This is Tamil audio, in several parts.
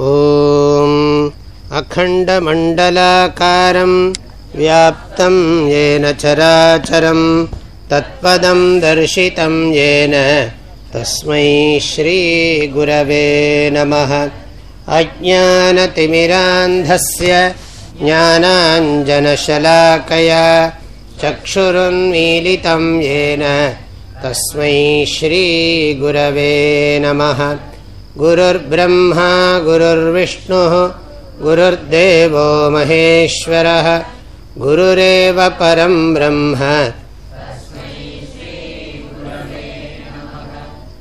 ॐ अखण्डमण्डलाकारं व्याप्तं येन चराचरं तत्पदं दर्शितं तस्मै श्रीगुरवे नमः। अज्ञानतिमिरान्धस्य ज्ञानाञ्जनशलाकया चक्षुरुन्मीलितं येन तस्मै श्रीगुरवे नमः गुरुर्ब्रह्मा गुरुर्विष्णुः गुरुर्देवो महेश्वरः गुरुरेव परं ब्रह्म।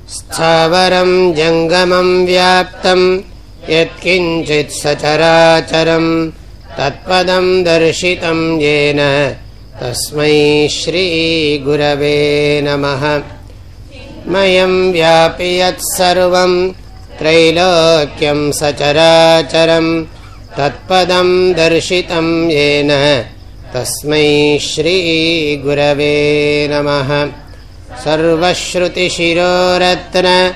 स्थावरं जङ्गमं व्याप्तं यत्किञ्चित् सचराचरं तत्पदं दर्शितं येन। तस्मै श्रीगुरवे नमः। मयं व्यापि यत्सर्वं त्रैलोक्यं सचराचरं तत्पदं दर्शितं येन। तस्मै श्रीगुरवे नमः। सर्वश्रुतिशिरोरत्न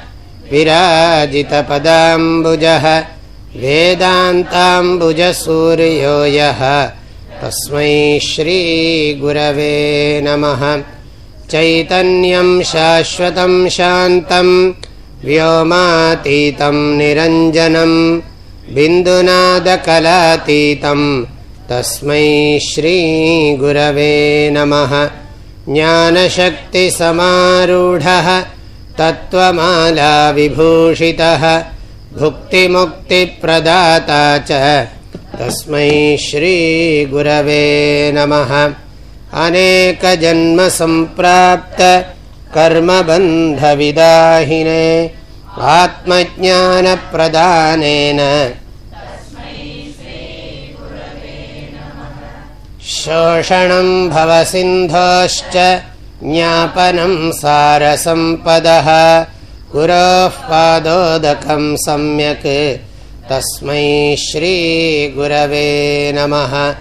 विराजितपदाम्बुजः वेदान्ताम्बुजसूर्यो यः। तस्मै श्रीगुरवे नमः। चैतन्यं शाश्वतं शान्तं व्योमातीतं निरञ्जनं बिन्दुनादकलातीतं तस्मै श्रीगुरवे नमः। ज्ञानशक्तिसमारूढः तत्त्वमालाविभूषितः भुक्तिमुक्तिप्रदाता च तस्मै श्रीगुरवे नमः। अनेकजन्मसम्प्राप्त कर्मबन्धविदाहिने आत्मज्ञानप्रदानेन। शोषणं भवसिन्धोश्च ज्ञापनं सारसम्पदः। गुरोः पादोदकं सम्यक्। तस्मै श्रीगुरवे नमः।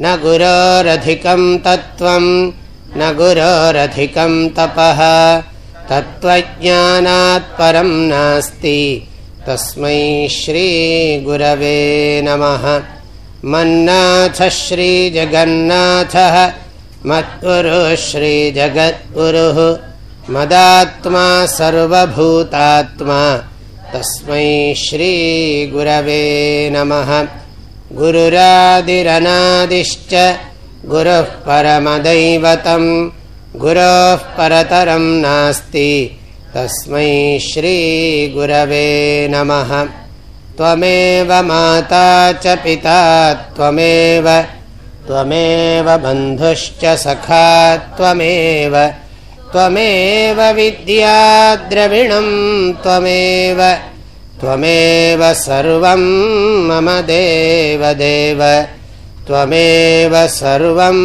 न गुरोरधिकं तत्त्वं न गुरोरधिकं तपः। तत्त्वज्ञानात् परं नास्ति। तस्मै श्रीगुरवे नमः। मन्नाथः श्रीजगन्नाथः। मत्पुरुः श्रीजगद्गुरुः। मदात्मा सर्वभूतात्मा। तस्मै श्रीगुरवे नमः। गुरुरादिरनादिश्च गुरुः परमदैवतं गुरोः परतरं नास्ति। तस्मै श्रीगुरवे नमः। त्वमेव माता च पिता त्वमेव। त्वमेव बन्धुश्च सखा त्वमेव। त्वमेव विद्याद्रविणं त्वमेव। त्वमेव सर्वं मम देवदेव त्वमेव सर्वं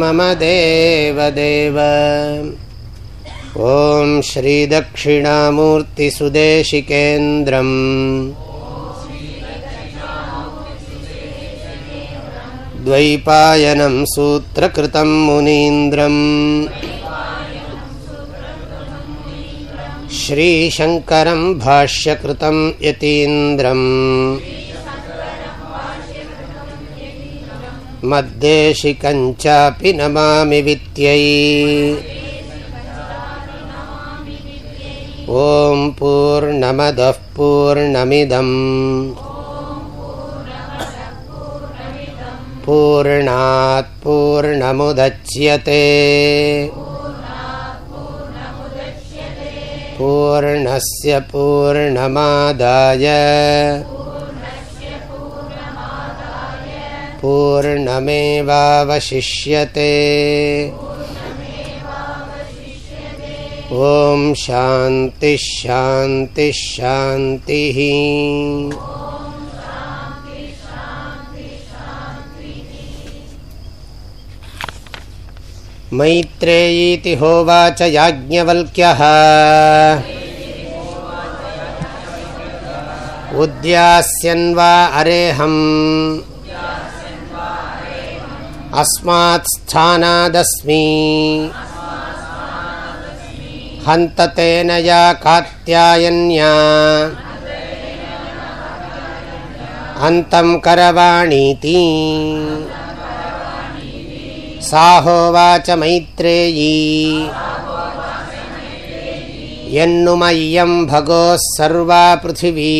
मम देवदेव। ॐ श्रीदक्षिणामूर्तिसुदेशिकेन्द्रम्। द्वैपायनं सूत्रकृतं मुनीन्द्रम्। श्रीशङ्करं भाष्यकृतं यतीन्द्रम् मद्देशिकञ्चापि नमामि वित्यै ॐ पूर्णमदः पूर्णमिदम्। पूर्णात् पूर्णमुदच्यते। पूर्णस्य पूर्णमादाय पूर्णमेवावशिष्यते। ॐ शान्तिश्शान्तिश्शान्तिः। मैत्रेयीति होवाच याज्ञवल्क्यः। उद्यास्यन्वा अस्मात् स्थानादस्मि हन्त तेन या कात्यायन्या अन्तं करवाणीति साहोवाच मैत्रेयी यन्नुमय्यं भगोः सर्वा पृथिवी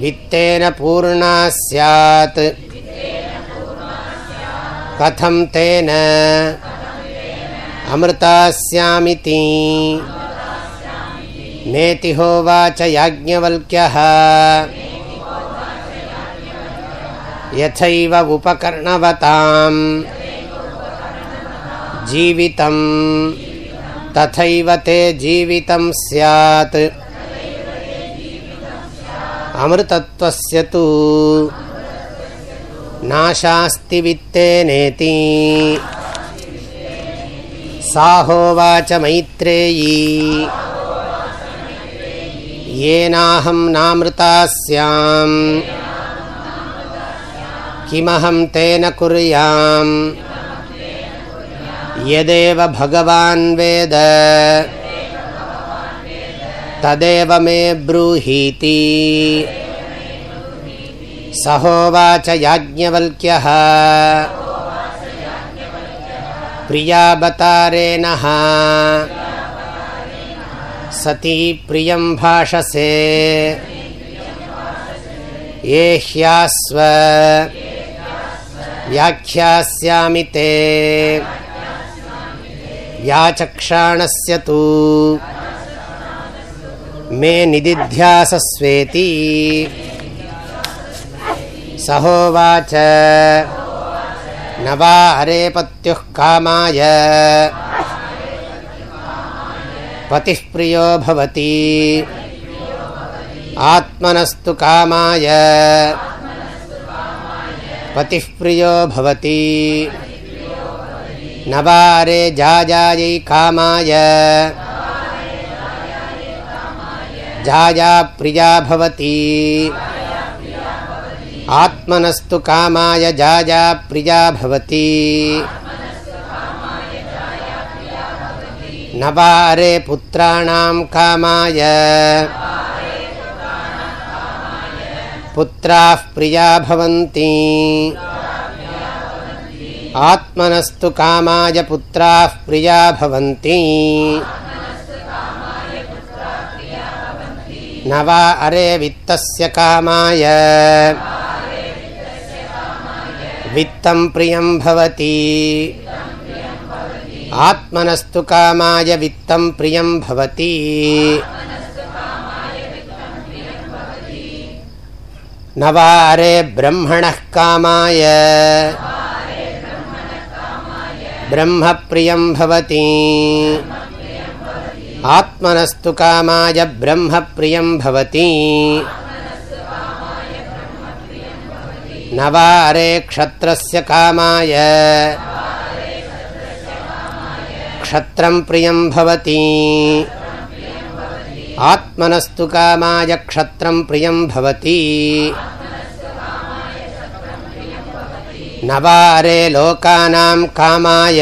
वित्तेन पूर्णा स्यात् कथं तेन अमृतास्यामिति नेति होवाच याज्ञवल्क्यः यथैव उपकर्णवताम् जीवितं तथैव ते जीवितं स्यात् अमृतत्वस्य तु नाशास्ति वित्तेनेति साहोवाच मैत्रेयी येनाहं नामृता स्याम् किमहं तेन कुर्याम् यदेव भगवान् वेद तदेव मे ब्रूहीति सहोवाच याज्ञवल्क्यः प्रियावतारेणः सती प्रियं भाषसे ये ह्यास्व व्याख्यास्यामि ते व्याचक्षाणस्य तु मे निदिध्यासस्वेति। सहोवाच। न वा अरे पत्युः कामाय। पतिः प्रियो भवति। आत्मनस्तु कामाय। पतिः प्रियो भवति। न वा जाजायै कामाय। जाया प्रिया भवति आत्मनस्तु कामाय जाया प्रिया भवति न वा अरे पुत्राणां कामाय पुत्राः प्रिया भवन्ति आत्मनस्तु कामाय पुत्राः प्रिया भवन्ति आत्मनस्तु कामाय वित्तं प्रियं भवति। न वा अरे ब्रह्मणः कामाय। ब्रह्मप्रियं भवति आत्मनस्तु कामाय ब्रह्मप्रियं भवति। न वा अरे क्षत्रस्य कामाय। क्षत्रं प्रियं भवति। आत्मनस्तु कामाय क्षत्रं प्रियं भवति। न वा अरे लोकानां कामाय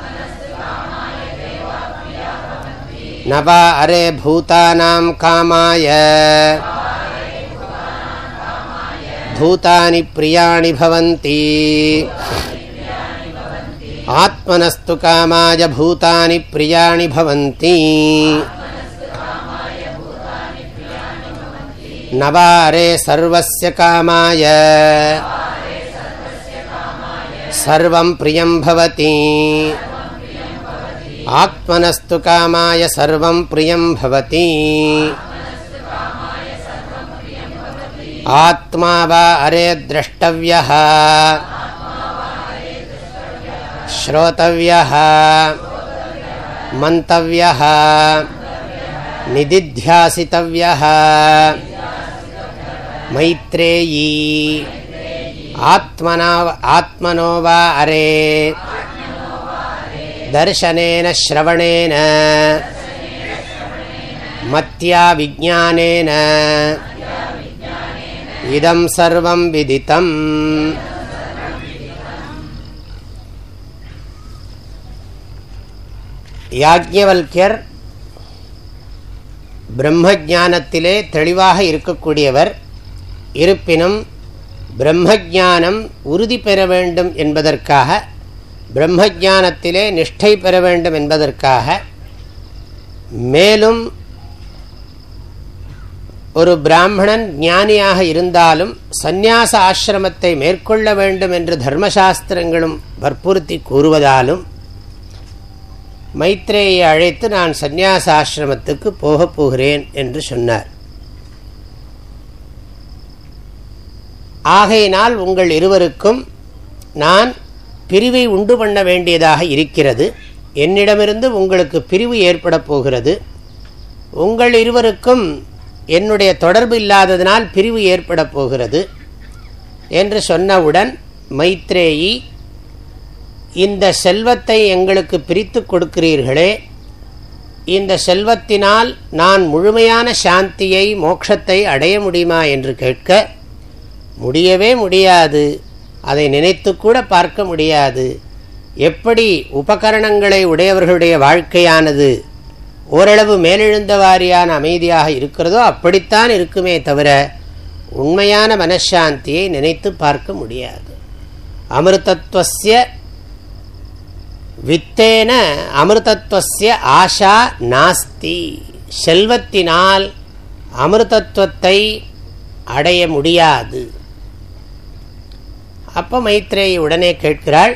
न वा अरे भूतानां कामाय भूतानि प्रियाणि भवन्ति आत्मनस्तु कामाय भूतानि प्रियाणि भवन्ति न वा अरे सर्वस्य कामाय सर्वं प्रियं भवति आत्मनस्तु कामाय सर्वं प्रियं भवति आत्मा वा अरे द्रष्टव्यः श्रोतव्यः मन्तव्यः निदिध्यासितव्यः मैत्रेयी आत्मना आत्मनो वा अरे दर्शनेन श्रवणेन मत्या विज्ञानेन इदं सर्वं विदितम् யாஜ்யவல்யர் பிரம்ம ஜானத்திலே தெளிவாக இருக்கக்கூடியவர் இருப்பினும் பிரம்மஜானம் உறுதி பெற வேண்டும் என்பதற்காக பிரம்மஜானத்திலே நிஷ்டை பெற வேண்டும் என்பதற்காக மேலும் ஒரு பிராமணன் ஞானியாக இருந்தாலும் சந்நியாச ஆசிரமத்தை மேற்கொள்ள வேண்டும் என்று தர்மசாஸ்திரங்களும் வற்புறுத்தி கூறுவதாலும் மைத்ரேயை அழைத்து நான் சந்நியாச ஆசிரமத்துக்கு போகப் போகிறேன் என்று சொன்னார். ஆகையினால் உங்கள் இருவருக்கும் நான் பிரிவை உண்டு பண்ண வேண்டியதாக இருக்கிறது. என்னிடமிருந்து உங்களுக்கு பிரிவு ஏற்பட போகிறது. உங்கள் இருவருக்கும் என்னுடைய தொடர்பு இல்லாததினால் பிரிவு ஏற்பட போகிறது. என்று சொன்னவுடன் மைத்ரேயி இந்த செல்வத்தை எங்களுக்கு பிரித்து கொடுக்கிறீர்களே. இந்த செல்வத்தினால் நான் முழுமையான சாந்தியை மோட்சத்தை அடைய முடியுமா என்று கேட்க முடியவே முடியாது. அதை நினைத்து கூட பார்க்க முடியாது. எப்படி உபகரணங்களை உடையவர்களுடைய வாழ்க்கையானது ஓரளவு மேலெழுந்த வாரியான அமைதியாக இருக்கிறதோ அப்படித்தான் இருக்குமே தவிர உண்மையான மனசாந்தியை நினைத்து பார்க்க முடியாது. அமிர்தத்வசிய வித்தேன அமிர்தத்வசிய ஆஷா நாஸ்தி. செல்வத்தினால் அமிர்தத்வத்தை அடைய முடியாது. அப்போ மைத்ரேயி உடனே கேட்கிறாள்.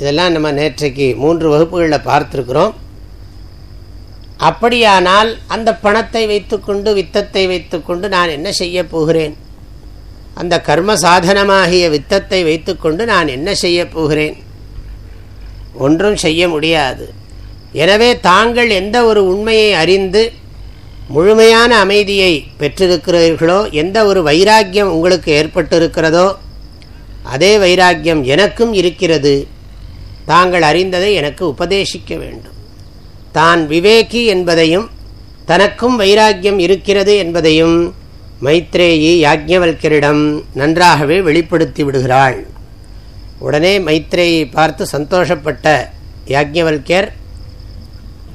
இதெல்லாம் நம்ம நேற்றைக்கு மூன்று வகுப்புகளில் பார்த்துருக்குறோம். அப்படியானால் அந்த பணத்தை வைத்துக்கொண்டு வித்தத்தை வைத்துக்கொண்டு நான் என்ன செய்ய போகிறேன்? அந்த கர்ம சாதனமாகிய வித்தத்தை வைத்துக்கொண்டு நான் என்ன செய்ய போகிறேன்? ஒன்றும் செய்ய முடியாது. எனவே தாங்கள் எந்த ஒரு உண்மையை அறிந்து முழுமையான அமைதியை பெற்றிருக்கிறீர்களோ எந்த ஒரு வைராக்கியம் உங்களுக்கு ஏற்பட்டிருக்கிறதோ அதே வைராக்கியம் எனக்கும் இருக்கிறது. தாங்கள் அறிந்ததை எனக்கு உபதேசிக்க வேண்டும். தான் விவேகி என்பதையும் தனக்கும் வைராக்கியம் இருக்கிறது என்பதையும் மைத்ரேயி யாஜ்ஞவல்கரிடம் நன்றாகவே வெளிப்படுத்தி விடுகிறாள். உடனே மைத்ரேயை பார்த்து சந்தோஷப்பட்ட யாஜ்ஞவல்யர்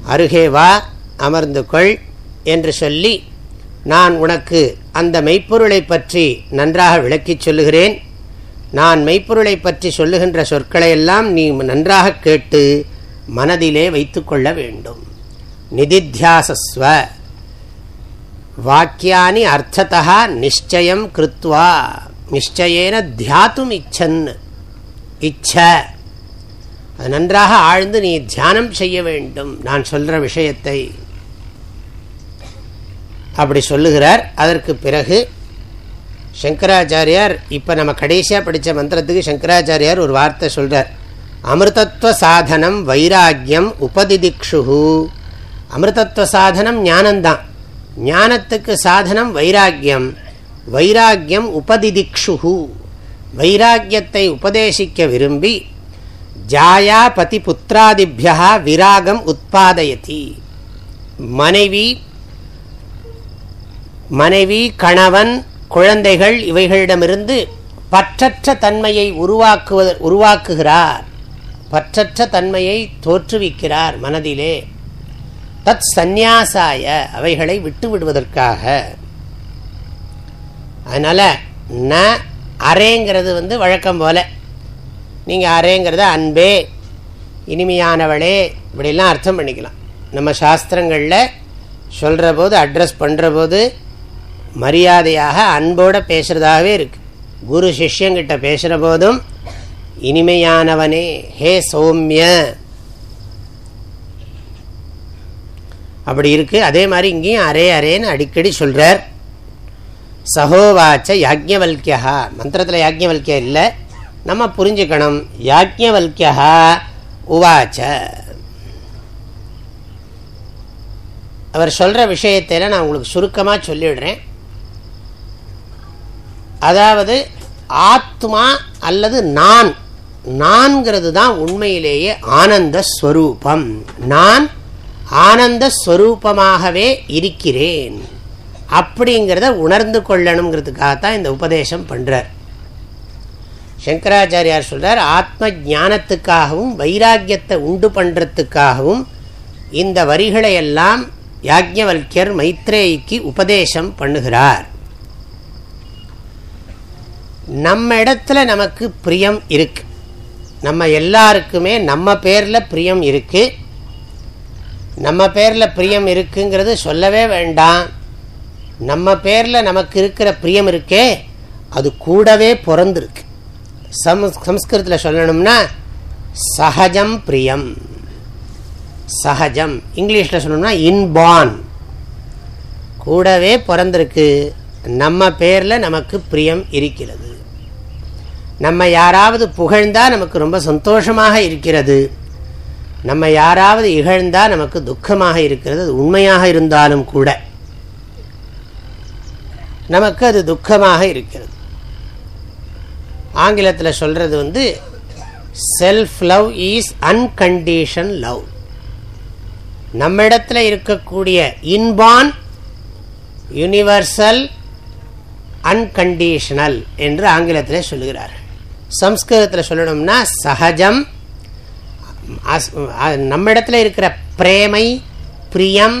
அருகே வா அமர்ந்து கொள் என்று சொல்லி நான் உனக்கு அந்த மெய்ப்பொருளை பற்றி நன்றாக விளக்கிச் சொல்லுகிறேன். நான் மெய்ப்பொருளை பற்றி சொல்லுகின்ற சொற்களையெல்லாம் நீ நன்றாக கேட்டு மனதிலே வைத்து கொள்ள வேண்டும். நிதித்தியாசஸ்வ. வாக்கியானி அர்த்தத்தா நிச்சயம் கிருத்வா. நிச்சயேன தியாத்தும் இச்சன் இச்ச. அது நன்றாக ஆழ்ந்து நீ தியானம் செய்ய வேண்டும். நான் சொல்கிற விஷயத்தை. அப்படி சொல்லுகிறார். அதற்கு பிறகு சங்கராச்சாரியார் இப்போ நம்ம கடைசியாக படித்த மந்திரத்துக்கு சங்கராச்சாரியார் ஒரு வார்த்தை சொல்கிறார் அமிர்தத்துவ சாதனம் வைராக்கியம் உபதிதிக்ஷு அமிர்தத்துவ சாதனம் ஞானந்தான். ஞானத்துக்கு சாதனம் வைராக்கியம். வைராக்கியம் உபதிதிக்ஷு வைராக்கியத்தை உபதேசிக்க விரும்பி ஜாயா பதி புத்திராதிபியா விராகம் உற்பாதயதி மனைவி மனைவி கணவன் குழந்தைகள் இவைகளிடமிருந்து பற்றற்ற தன்மையை உருவாக்குவ உருவாக்குகிறார். பற்றற்ற தன்மையை தோற்றுவிக்கிறார் மனதிலே. தத் சந்நியாசாய அவைகளை விட்டு விடுவதற்காக அதனால் ந அரேங்கிறது வந்து வழக்கம் போல. நீங்கள் அரேங்கிறத அன்பே இனிமையானவளே இப்படிலாம் அர்த்தம் பண்ணிக்கலாம். நம்ம சாஸ்திரங்களில் சொல்கிற போது அட்ரஸ் பண்ணுற போது மரியாதையாக அன்போடு பேசுகிறதாகவே இருக்குது குரு சிஷ்யங்கிட்ட பேசுகிற போதும் இனிமையானவனே ஹே சௌமிய. அப்படி இருக்குது அதே மாதிரி இங்கேயும் அரே அரேன்னு அடிக்கடி சொல்கிறார் சகோவாச்ச யாஜ்யவல்கியா மந்திரத்தில் யாஜ்யவல்கியா இல்லை. நம்ம புரிஞ்சுக்கணும். யாஜ்யவல்கியா உவாச்ச. அவர் சொல்கிற விஷயத்தை நான் உங்களுக்கு சுருக்கமாக சொல்லிவிடுறேன். அதாவது ஆத்மா அல்லது நான். நான்கிறது தான் உண்மையிலேயே ஆனந்த ஸ்வரூபம். நான் ஆனந்த ஸ்வரூபமாகவே இருக்கிறேன். அப்படிங்கிறத உணர்ந்து கொள்ளணுங்கிறதுக்காகத்தான் இந்த உபதேசம் பண்ணுறார் சங்கராச்சாரியார் சொல்கிறார் ஆத்ம ஞானத்துக்காகவும் வைராக்கியத்தை உண்டு பண்ணுறதுக்காகவும் இந்த வரிகளை எல்லாம் யாஜ்ஞவல்யர் மைத்ரேயிக்கு உபதேசம் பண்ணுகிறார். நம்ம இடத்துல நமக்கு பிரியம் இருக்கு. நம்ம எல்லாருக்குமே நம்ம பேரில் பிரியம் இருக்கு. நம்ம பேரில் பிரியம் இருக்குங்கிறது சொல்லவே வேண்டாம். நம்ம பேரில் நமக்கு இருக்கிற பிரியம் இருக்கே அது கூடவே பிறந்திருக்கு. சம் சம்ஸ்கிருதத்தில் சொல்லணும்னா சகஜம் பிரியம். சகஜம். இங்கிலீஷில் சொல்லணும்னா இன்பான் கூடவே பிறந்திருக்கு. நம்ம பேரில் நமக்கு பிரியம் இருக்கிறது. நம்ம யாராவது புகழ்ந்தால் நமக்கு ரொம்ப சந்தோஷமாக இருக்கிறது. நம்ம யாராவது இகழ்ந்தால் நமக்கு துக்கமாக இருக்கிறது. அது உண்மையாக இருந்தாலும் கூட. நமக்கு அது துக்கமாக இருக்கிறது. ஆங்கிலத்தில் சொல்கிறது வந்து self love is uncondition love நம்மிடத்தில் இருக்கக்கூடிய இன்பான் யூனிவர்சல் அன்கண்டிஷனல் என்று ஆங்கிலத்தில் சொல்லுகிறார்கள். சம்ஸ்கிருதத்தில் சொல்லணும்னா சகஜம். நம்மிடத்தில் இருக்கிற பிரேமை பிரியம்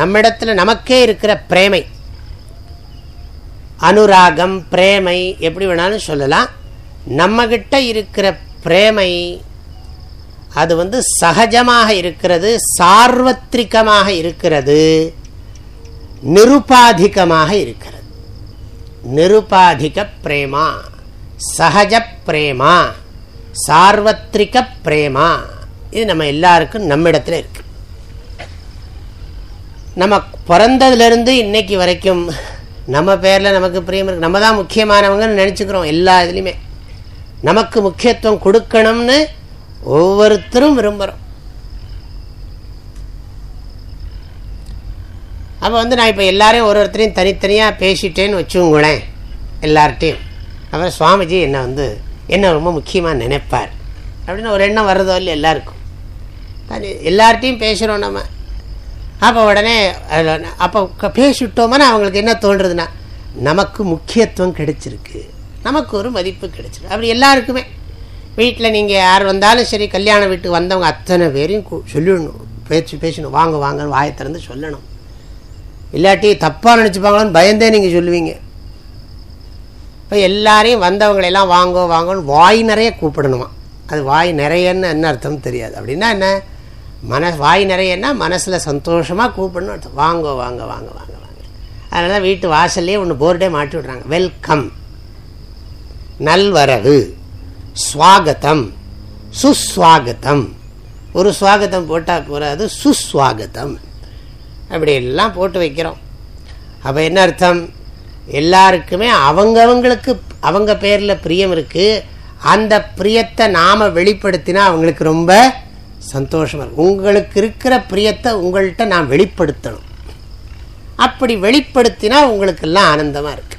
நம்மிடத்தில் நமக்கே இருக்கிற பிரேமை. அனுராகம் பிரேமை எப்படி வேணாலும் சொல்லலாம். நம்மகிட்ட இருக்கிற பிரேமை அது வந்து சகஜமாக இருக்கிறது சார்வத்ரிகமாக இருக்கிறது நிருபாதிகமாக இருக்கிறது. நிருபாதிக பிரேமா. சகஜ பிரேமா சார்வத்ரிக பிரேமா இது நம்ம எல்லாருக்கும் நம்மிடத்தில் இருக்கு. நம்ம பிறந்ததுலேருந்து இன்னைக்கு வரைக்கும் நம்ம பேரில் நமக்கு பிரியம் இருக்கு. நம்ம தான் முக்கியமானவங்கன்னு நினச்சிக்கிறோம் எல்லா இதுலேயுமே. நமக்கு முக்கியத்துவம் கொடுக்கணும்னு ஒவ்வொருத்தரும் விரும்புகிறோம் அப்போ வந்து நான் இப்போ எல்லாரையும் ஒரு ஒருத்தரையும் தனித்தனியாக பேசிட்டேன்னு வச்சுங்களேன் எல்லார்ட்டையும். அப்புறம் சுவாமிஜி என்னை வந்து என்ன ரொம்ப முக்கியமாக நினைப்பார்? அப்படின்னு ஒரு எண்ணம் வர்றதோ இல்லை எல்லாருக்கும். தனி எல்லார்ட்டையும் பேசுகிறோம் நம்ம. அப்போ உடனே அப்போ பேசிவிட்டோம்னா அவங்களுக்கு என்ன தோன்றுறதுன்னா நமக்கு முக்கியத்துவம் கிடைச்சிருக்கு. நமக்கு ஒரு மதிப்பு கிடைச்சிருக்கு. அப்படி எல்லாருக்குமே. வீட்டில் நீங்கள் யார் வந்தாலும் சரி கல்யாண வீட்டுக்கு வந்தவங்க அத்தனை பேரையும் சொல்லிடணும். பேச்சு பேசணும். வாங்க வாங்க வாயை திறந்து சொல்லணும். இல்லாட்டி தப்பாக நினச்சிப்பாங்களோன்னு பயந்தே நீங்கள் சொல்லுவீங்க. இப்போ எல்லாரையும் வந்தவங்களெல்லாம் வாங்கோ வாங்கன்னு வாய் நிறைய கூப்பிடணுமா? அது வாய் நிறையன்னு என்ன அர்த்தம் தெரியாது. அப்படின்னா என்ன? மன வாய் நிறையன்னா மனசில் சந்தோஷமாக கூப்பிடணும் அர்த்தம். வாங்கோ வாங்க வாங்க வாங்க வாங்க. அதனால வீட்டு வாசல்லே ஒன்று போர்டே மாட்டி விட்றாங்க. வெல்கம். நல்வரவு. ஸ்வாகத்தம் சுஸ்வாகத்தம். ஒரு ஸ்வாகத்தம் போட்டால் போகாது சுஸ்வாகத்தம். அப்படி எல்லாம் போட்டு வைக்கிறோம். அப்போ என்ன அர்த்தம்? எல்லாருக்குமே அவங்கவங்களுக்கு அவங்க பேரில் பிரியம் இருக்குது அந்த பிரியத்தை நாம் வெளிப்படுத்தினா அவங்களுக்கு ரொம்ப சந்தோஷமாக இருக்கும். உங்களுக்கு இருக்கிற பிரியத்தை உங்கள்கிட்ட நான் வெளிப்படுத்தணும். அப்படி வெளிப்படுத்தினா உங்களுக்கெல்லாம் ஆனந்தமாக இருக்கு.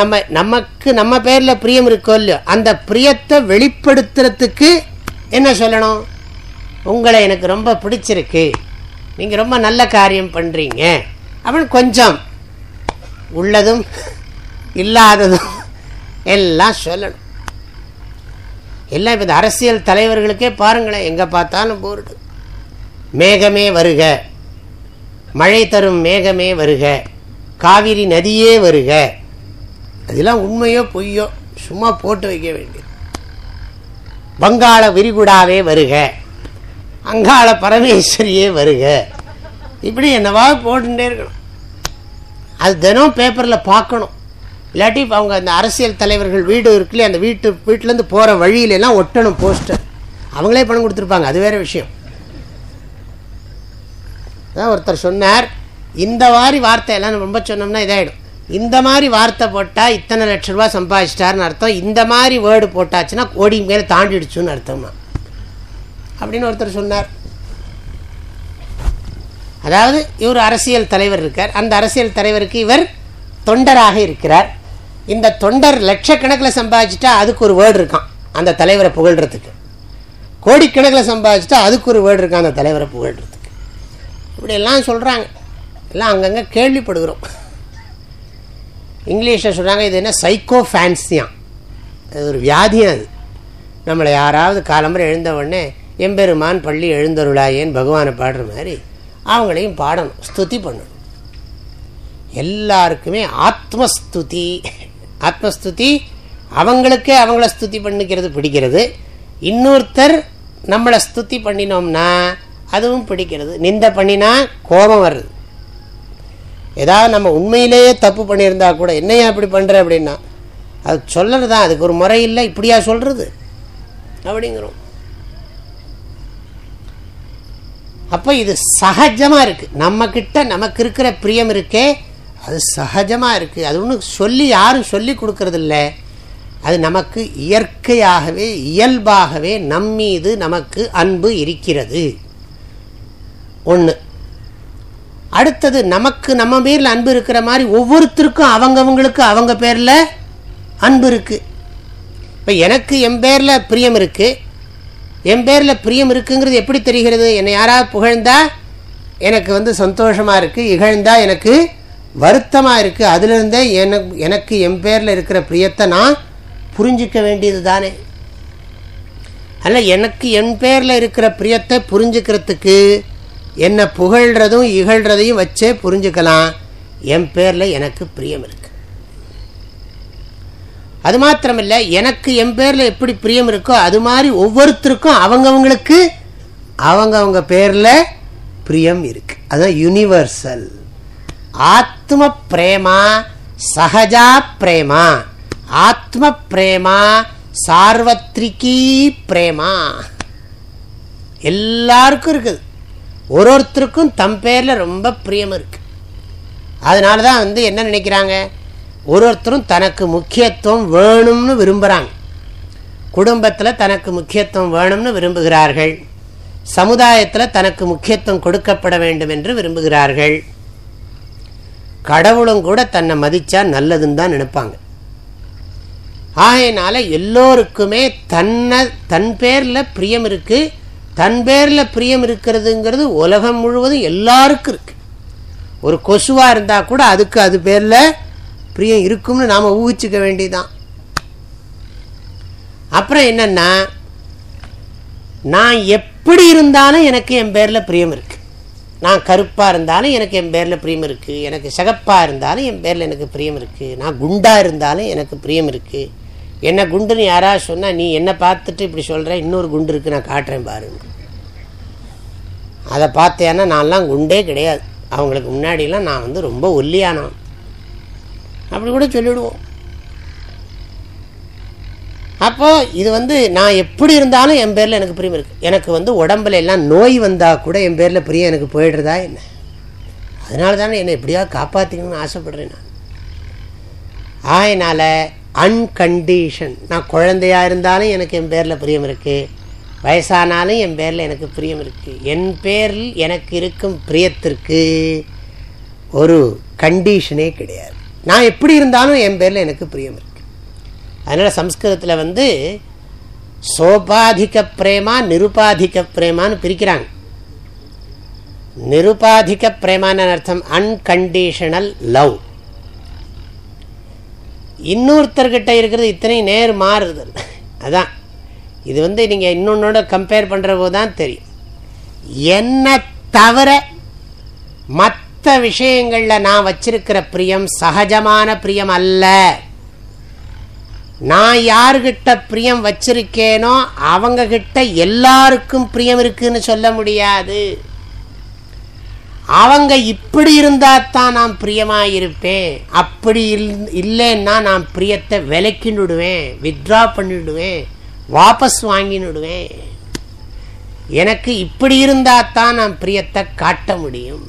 நம்ம நமக்கு நம்ம பேரில் பிரியம் இருக்கோ இல்லையோ அந்த பிரியத்தை வெளிப்படுத்துறதுக்கு என்ன சொல்லணும்? உங்களை எனக்கு ரொம்ப பிடிச்சிருக்கு. நீங்கள் ரொம்ப நல்ல காரியம் பண்ணுறீங்க அப்படின்னு கொஞ்சம் உள்ளதும் இல்லாததும் எல்லாம் சொல்லணும். எல்லாம் இப்போ இந்த அரசியல் தலைவர்களுக்கே பாருங்களேன் எங்கே பார்த்தாலும் போர்டு மேகமே வருக மழை தரும் மேகமே வருக காவிரி நதியே வருக. அதெல்லாம் உண்மையோ பொய்யோ சும்மா போட்டு வைக்க வேண்டியது. வங்காள விரிகுடாவே வருக அங்காள பரமேஸ்வரியே வருக. இப்படி என்னவா போட்டுட்டே இருக்கணும். அது தினம் பேப்பரில் பார்க்கணும். இல்லாட்டி இப்போ அவங்க அந்த அரசியல் தலைவர்கள் வீடு இருக்குல்லையே அந்த வீட்டு வீட்டிலேருந்து போகிற வழியிலெல்லாம் ஒட்டணும் போஸ்டர் அவங்களே பணம் கொடுத்துருப்பாங்க அது வேறு விஷயம். அதான் ஒருத்தர் சொன்னார் இந்த மாதிரி வார்த்தை எல்லாம் ரொம்ப சொன்னோம்னா இதாகிடும் இந்த மாதிரி வார்த்தை போட்டால் இத்தனை லட்ச ரூபா சம்பாதிச்சிட்டாருன்னு அர்த்தம். இந்த மாதிரி வேர்டு போட்டாச்சுன்னா கோடி மேலே தாண்டிடுச்சுன்னு அர்த்தமா அப்படின்னு ஒருத்தர் சொன்னார். அதாவது இவர் அரசியல் தலைவர் இருக்கார். அந்த அரசியல் தலைவருக்கு இவர் தொண்டராக இருக்கிறார். இந்த தொண்டர் லட்சக்கணக்கில் சம்பாதிச்சிட்டா அதுக்கு ஒரு வேர்டு இருக்கான் அந்த தலைவரை புகழ்கிறதுக்கு கோடிக்கணக்கில் சம்பாதிச்சிட்டா அதுக்கு ஒரு வேர்டு இருக்கான் அந்த தலைவரை புகழ்கிறதுக்கு இப்படியெல்லாம் சொல்கிறாங்க எல்லாம் அங்கங்கே கேள்விப்படுகிறோம். இங்கிலீஷில் சொல்கிறாங்க இது என்ன சைக்கோ ஃபேன்சியாம் அது ஒரு வியாதியம் அது. நம்மளை யாராவது காலம்பரை எழுந்த உடனே எம்பெருமான் பள்ளி எழுந்தருளாயேன்னு பகவானை பாடுற மாதிரி அவங்களையும் பாடணும் ஸ்துதி பண்ணணும். எல்லாருக்குமே ஆத்மஸ்துதி ஆத்மஸ்துதி அவங்களுக்கே அவங்கள ஸ்துதி பண்ணிக்கிறது பிடிக்கிறது. இன்னொருத்தர் நம்மளை ஸ்துதி பண்ணினோம்னா அதுவும் பிடிக்கிறது. நிந்த பண்ணினா கோபம் வருது. ஏதாவது நம்ம உண்மையிலேயே தப்பு பண்ணியிருந்தா கூட என்னையா இப்படி பண்ணுற அப்படின்னா அது சொல்லறது தான் அதுக்கு ஒரு முறை இல்லை இப்படியா சொல்கிறது அப்படிங்கிறோம். அப்போ இது சகஜமாக இருக்குது நம்மக்கிட்ட நமக்கு இருக்கிற பிரியம் இருக்கே அது சகஜமாக இருக்குது அது ஒன்றும் சொல்லி யாரும் சொல்லி கொடுக்கறதில்ல. அது நமக்கு இயற்கையாகவே இயல்பாகவே நம்மீது நமக்கு அன்பு இருக்கிறது. ஒன்று அடுத்தது நமக்கு நம்ம பேரில் அன்பு இருக்கிற மாதிரி ஒவ்வொருத்தருக்கும் அவங்கவுங்களுக்கு அவங்க பேரில் அன்பு இருக்குது இப்போ எனக்கு என் பேரில் பிரியம் இருக்குது என் பேரில் பிரியம் இருக்குங்கிறது எப்படி தெரிகிறது? என்னை யாராவது புகழ்ந்தா எனக்கு வந்து சந்தோஷமாக இருக்குது இகழ்ந்தால் எனக்கு வருத்தமாக இருக்குது அதுலேருந்தே எனக்கு எனக்கு என் பேரில் இருக்கிற பிரியத்தை நான் புரிஞ்சிக்க வேண்டியது தானே. அல்ல எனக்கு என் பேரில் இருக்கிற பிரியத்தை புரிஞ்சுக்கிறதுக்கு என்னை புகழ்கிறதும் இகழ்கிறதையும் வச்சே புரிஞ்சுக்கலாம். என் பேரில் எனக்கு பிரியம் இருக்குது அது மாத்திரமில்லை எனக்கு என் பேரில் எப்படி பிரியம் இருக்கோ அது மாதிரி ஒவ்வொருத்தருக்கும் அவங்கவங்களுக்கு அவங்கவங்க பேரில் பிரியம் இருக்கு. அதுதான் யூனிவர்சல் ஆத்ம பிரேமா சகஜா பிரேமா. ஆத்ம பிரேமா சார்வத்ரிகி பிரேமா. எல்லாருக்கும் இருக்குது. ஒரு ஒருத்தருக்கும் தம் பேரில் ரொம்ப பிரியம் இருக்குது அதனால தான் வந்து என்ன நினைக்கிறாங்க? ஒரு ஒருத்தரும் தனக்கு முக்கியத்துவம் வேணும்னு விரும்புகிறாங்க குடும்பத்தில் தனக்கு முக்கியத்துவம் வேணும்னு விரும்புகிறார்கள். சமுதாயத்தில் தனக்கு முக்கியத்துவம் கொடுக்கப்பட வேண்டும் என்று விரும்புகிறார்கள். கடவுளும் கூட தன்னை மதித்தா நல்லதுன்னு தான் நினைப்பாங்க. ஆகையினால எல்லோருக்குமே தன்னை தன் பேரில் பிரியம் இருக்குது தன் பேரில் பிரியம் இருக்கிறதுங்கிறது உலகம் முழுவதும் எல்லாருக்கும் இருக்குது ஒரு கொசுவாக இருந்தால் கூட அதுக்கு அது பேரில் பிரியம் இருக்கும்னு நாம் ஊகிச்சுக்க வேண்டியதான் அப்புறம் என்னென்னா நான் எப்படி இருந்தாலும் எனக்கு என் பேரில் பிரியம் இருக்குது நான் கருப்பாக இருந்தாலும் எனக்கு என் பேரில் பிரியம் இருக்குது எனக்கு சிகப்பாக இருந்தாலும் என் பேரில் எனக்கு பிரியம் இருக்குது நான் குண்டாக இருந்தாலும் எனக்கு பிரியம் இருக்குது என்ன குண்டுன்னு யாராவது சொன்னால் நீ என்னை பார்த்துட்டு இப்படி சொல்கிற இன்னொரு குண்டு இருக்குது நான் காட்டுறேன் பாருங்க அதை பார்த்தேன்னா நான்லாம் குண்டே கிடையாது. அவங்களுக்கு முன்னாடிலாம் நான் வந்து ரொம்ப ஒல்லியானவன் அப்படி கூட சொல்லிவிடுவோம் அப்போது இது வந்து நான் எப்படி இருந்தாலும் என் பேரில் எனக்கு பிரியம் இருக்குது எனக்கு வந்து உடம்புல எல்லாம் நோய் வந்தால் கூட என் பேரில் பிரியம் எனக்கு போயிடுறதா என்ன? அதனால தானே என்னை எப்படியாவது காப்பாற்றிக்கணும்னு ஆசைப்படுறேன் நான். ஆயினால் அன்கண்டிஷன் நான் குழந்தையா இருந்தாலும் எனக்கு என் பேரில் பிரியம் இருக்குது வயசானாலும் என் பேரில் எனக்கு பிரியம் இருக்குது என் பேரில் எனக்கு இருக்கும் பிரியத்திற்கு ஒரு கண்டிஷனே கிடையாது. நான் எப்படி இருந்தாலும் என் பேரில் எனக்கு பிரியம் இருக்கு. அதனால் சம்ஸ்கிருதத்தில் வந்து சோபாதிக பிரேமா நிருபாதிக பிரேமான்னு பிரிக்கிறாங்க. நிருபாதிக பிரேமான அர்த்தம்? அன்கண்டிஷனல் லவ் இன்னொருத்தர்கிட்ட இருக்கிறது இத்தனை நேர் மாறுதல். அதான். இது வந்து நீங்கள் இன்னொன்னோட கம்பேர் பண்ணுற போது தான் தெரியும். என்னை தவிர மற்ற மற்ற விஷயங்களில் நான் வச்சிருக்கிற பிரியம் சகஜமான பிரியம் அல்ல. நான் யார்கிட்ட பிரியம் வச்சிருக்கேனோ அவங்க கிட்ட எல்லாருக்கும் பிரியம் இருக்குன்னு சொல்ல முடியாது. அவங்க இப்படி இருந்தால் தான் நான் பிரியமாக இருப்பேன். அப்படி இல்லைன்னா நான் பிரியத்தை விலக்கின்னுடுவேன் வித்ட்ரா பண்ணிவிடுவேன் வாபஸ் வாங்கினுடுவேன். எனக்கு இப்படி இருந்தால் தான் நான் பிரியத்தை காட்ட முடியும்.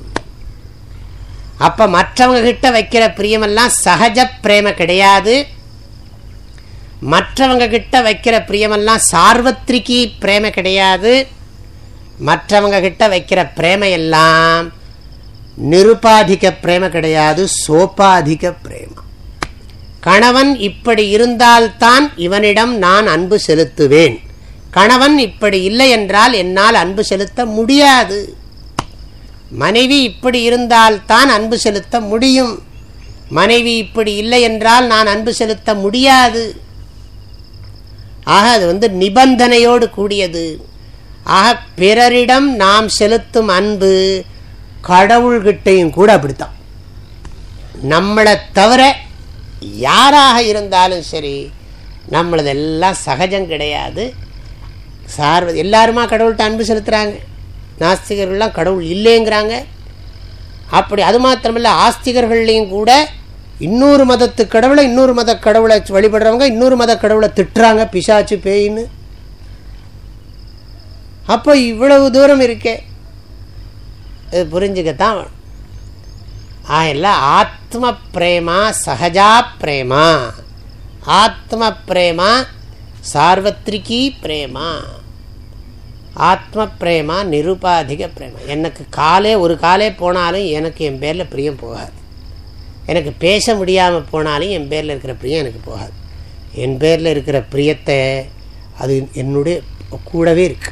அப்ப மற்றவங்க கிட்ட வைக்கிற பிரியமெல்லாம் சகஜ பிரேம கிடையாது. மற்றவங்க கிட்ட வைக்கிற பிரியமெல்லாம் சார்வத்ரிகி பிரேம கிடையாது. மற்றவங்க கிட்ட வைக்கிற பிரேமையெல்லாம் நிருபாதிக பிரேம கிடையாது சோபாதிக பிரேம. கணவன் இப்படி இருந்தால்தான் இவனிடம் நான் அன்பு செலுத்துவேன். கணவன் இப்படி இல்லை என்றால் என்னால் அன்பு செலுத்த முடியாது. மனைவி இப்படி இருந்தால்தான் அன்பு செலுத்த முடியும். மனைவி இப்படி இல்லை என்றால் நான் அன்பு செலுத்த முடியாது. ஆக அது வந்து நிபந்தனையோடு கூடியது. ஆக பிறரிடம் நாம் செலுத்தும் அன்பு கடவுள்கிட்டையும் கூட அப்படித்தான். நம்மளை தவிர யாராக இருந்தாலும் சரி நம்மளதெல்லாம் சகஜம் கிடையாது. சார்வ எல்லாருமா கடவுள்கிட்ட அன்பு செலுத்துகிறாங்க நாஸ்திகர்கள்லாம் கடவுள் இல்லைங்கிறாங்க. அப்படி அது மாத்திரமில்ல ஆஸ்திகர்கள்லேயும் கூட இன்னொரு மதத்து கடவுளை இன்னொரு மத கடவுளை வழிபடுறவங்க இன்னொரு மத கடவுளை திட்டுறாங்க பிசாச்சு பேயின்னு. அப்போ இவ்வளவு தூரம் இருக்கே. இது புரிஞ்சுக்கத்தான் வேணும். ஆயில்ல ஆத்ம பிரேமா சகஜா பிரேமா. ஆத்ம பிரேமா சார்வத்ரிகி பிரேமா. ஆத்ம பிரேமா நிருபாதிக பிரேமா. எனக்கு காலே ஒரு காலே போனாலும் எனக்கு என் பேரில் பிரியம் போகாது. எனக்கு பேச முடியாமல் போனாலும் என் பேரில் இருக்கிற பிரியம் எனக்கு போகாது. என் பேரில் இருக்கிற பிரியத்தை அது என்னுடைய கூடவே இருக்கு.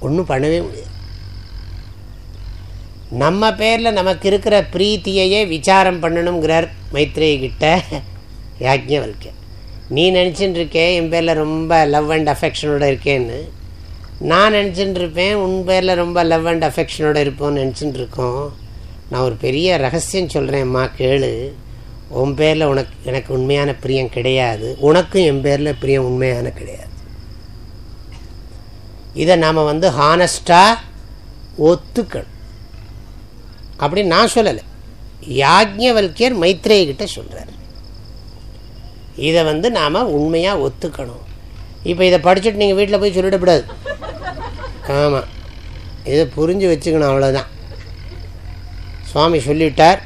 ஒன்றும் பண்ணவே முடியாது. நம்ம பேரில் நமக்கு இருக்கிற பிரீத்தியையே விசாரம் பண்ணணுங்கிறார் மைத்ரேயி கிட்ட யாஜ்ஞவல்க நீ நினச்சின்னு இருக்கே என் பேரில் ரொம்ப லவ் அண்ட் அஃபெக்ஷனோட இருக்கேன்னு. நான் நினச்சிட்டு இருப்பேன் உன் பேரில் ரொம்ப லவ் அண்ட் அஃபெக்ஷனோடு இருப்போம்னு நினச்சிட்டு இருக்கோம் நான் ஒரு பெரிய ரகசியம் சொல்கிறேன்ம்மா கேளு. உன் பேரில் உனக்கு எனக்கு உண்மையான பிரியம் கிடையாது. உனக்கும் என் பேரில் பிரியம் உண்மையான கிடையாது. இதை நாம் வந்து ஹானஸ்டாக ஒத்துக்கணும். அப்படி நான் சொல்லலை. யாஜ்ஞவல்கியர் மைத்ரேயிட்ட சொல்கிறார் இதை வந்து நாம் உண்மையாக ஒத்துக்கணும். இப்போ இதை படிச்சுட்டு நீங்கள் வீட்டில் போய் சொல்லிடக்கூடாது. ஆமாம் இதை புரிஞ்சு வச்சுக்கணும் அவ்வளோதான் சுவாமி சொல்லிவிட்டார்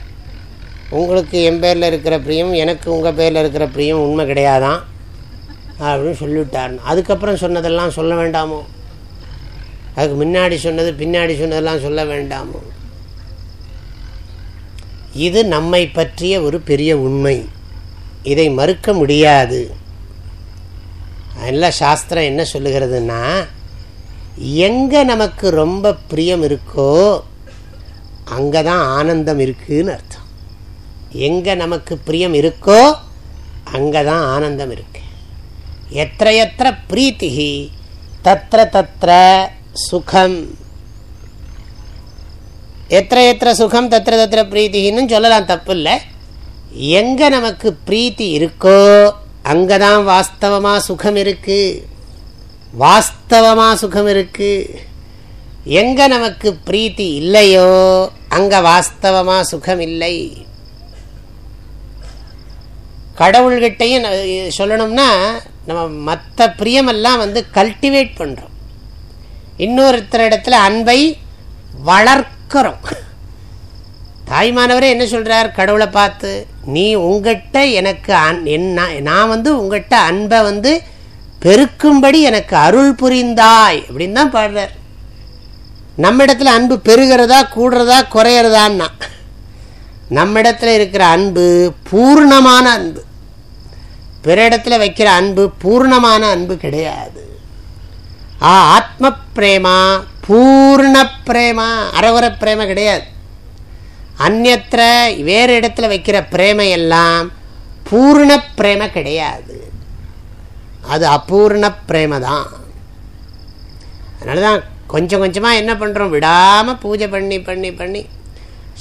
உங்களுக்கு என் பேரில் இருக்கிற பிரியம் எனக்கு உங்கள் பேரில் இருக்கிற பிரியம் உண்மை கிடையாதான் அப்படின்னு சொல்லிவிட்டார். அதுக்கப்புறம் சொன்னதெல்லாம் சொல்ல வேண்டாமோ? அதுக்கு முன்னாடி சொன்னது பின்னாடி சொன்னதெல்லாம் சொல்ல வேண்டாமோ? இது நம்மை பற்றிய ஒரு பெரிய உண்மை. இதை மறுக்க முடியாது. அதெல்லாம் சாஸ்திரம் என்ன சொல்லுகிறதுன்னா எங்கே நமக்கு ரொம்ப பிரியம் இருக்கோ அங்கே தான் ஆனந்தம் இருக்குன்னு அர்த்தம். எங்கே நமக்கு பிரியம் இருக்கோ அங்கே தான் ஆனந்தம் இருக்கு. எத்த எத்த பிரீத்தி தத்திர தத்திர சுகம். எத்த எத்த சுகம் தத்திர தத்திர பிரீத்தின்னு சொல்லலாம் தப்பு இல்லை எங்கே நமக்கு பிரீத்தி இருக்கோ அங்கே தான் வாஸ்தவமாக சுகம் இருக்குது வாஸ்தவமாக சுகம் இருக்குது எங்கே நமக்கு பிரீத்தி இல்லையோ அங்கே வாஸ்தவமாக சுகம் இல்லை கடவுள்கிட்டையும் சொல்லணும்னா நம்ம மற்ற பிரியமெல்லாம் வந்து கல்டிவேட் பண்ணுறோம் இன்னொருத்தர் இடத்துல அன்பை வளர்க்கிறோம். தாய்மானவரே என்ன சொல்கிறார் கடவுளை பார்த்து நீ உங்ககிட்ட எனக்கு என்ன நான் வந்து உங்ககிட்ட அன்பை வந்து பெருக்கும்படி எனக்கு அருள் புரிந்தாய் அப்படின்னு தான் பாடுறார். நம்ம இடத்துல அன்பு பெருகிறதா கூடுறதா குறையிறதான்னா நம்ம இடத்துல இருக்கிற அன்பு பூர்ணமான அன்பு. பிற இடத்துல வைக்கிற அன்பு பூர்ணமான அன்பு கிடையாது. ஆ ஆத்ம பிரேமா பூர்ண பிரேமா அரவர பிரேம கிடையாது. அந்நத்திர வேறு இடத்துல வைக்கிற பிரேமையெல்லாம் பூர்ண பிரேம கிடையாது. அது அபூர்ண பிரேம தான் அதனால தான் கொஞ்சம் கொஞ்சமாக என்ன பண்ணுறோம் விடாமல் பூஜை பண்ணி பண்ணி பண்ணி.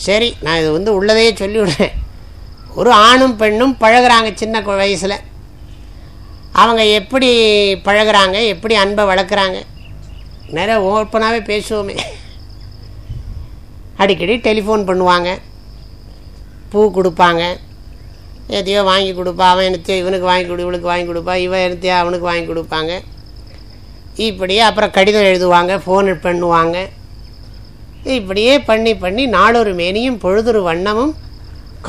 சரி நான் இது வந்து உள்ளதையே சொல்லிவிடுறேன். ஒரு ஆணும் பெண்ணும் பழகிறாங்க சின்ன வயசில். அவங்க எப்படி பழகிறாங்க? எப்படி அன்பை வளர்க்குறாங்க? நிறைய ஓப்பனாகவே பேசுவோமே. அடிக்கடி டெலிஃபோன் பண்ணுவாங்க. பூ கொடுப்பாங்க. எதையோ வாங்கி கொடுப்பா அவன் எனத்தையோ இவனுக்கு வாங்கி கொடு இவனுக்கு வாங்கி கொடுப்பா இவன் எனத்தையோ அவனுக்கு வாங்கி கொடுப்பாங்க. இப்படியே அப்புறம் கடிதம் எழுதுவாங்க ஃபோன் பண்ணுவாங்க. இப்படியே பண்ணி பண்ணி நாளொரு மேனியும் பொழுதொரு வண்ணமும்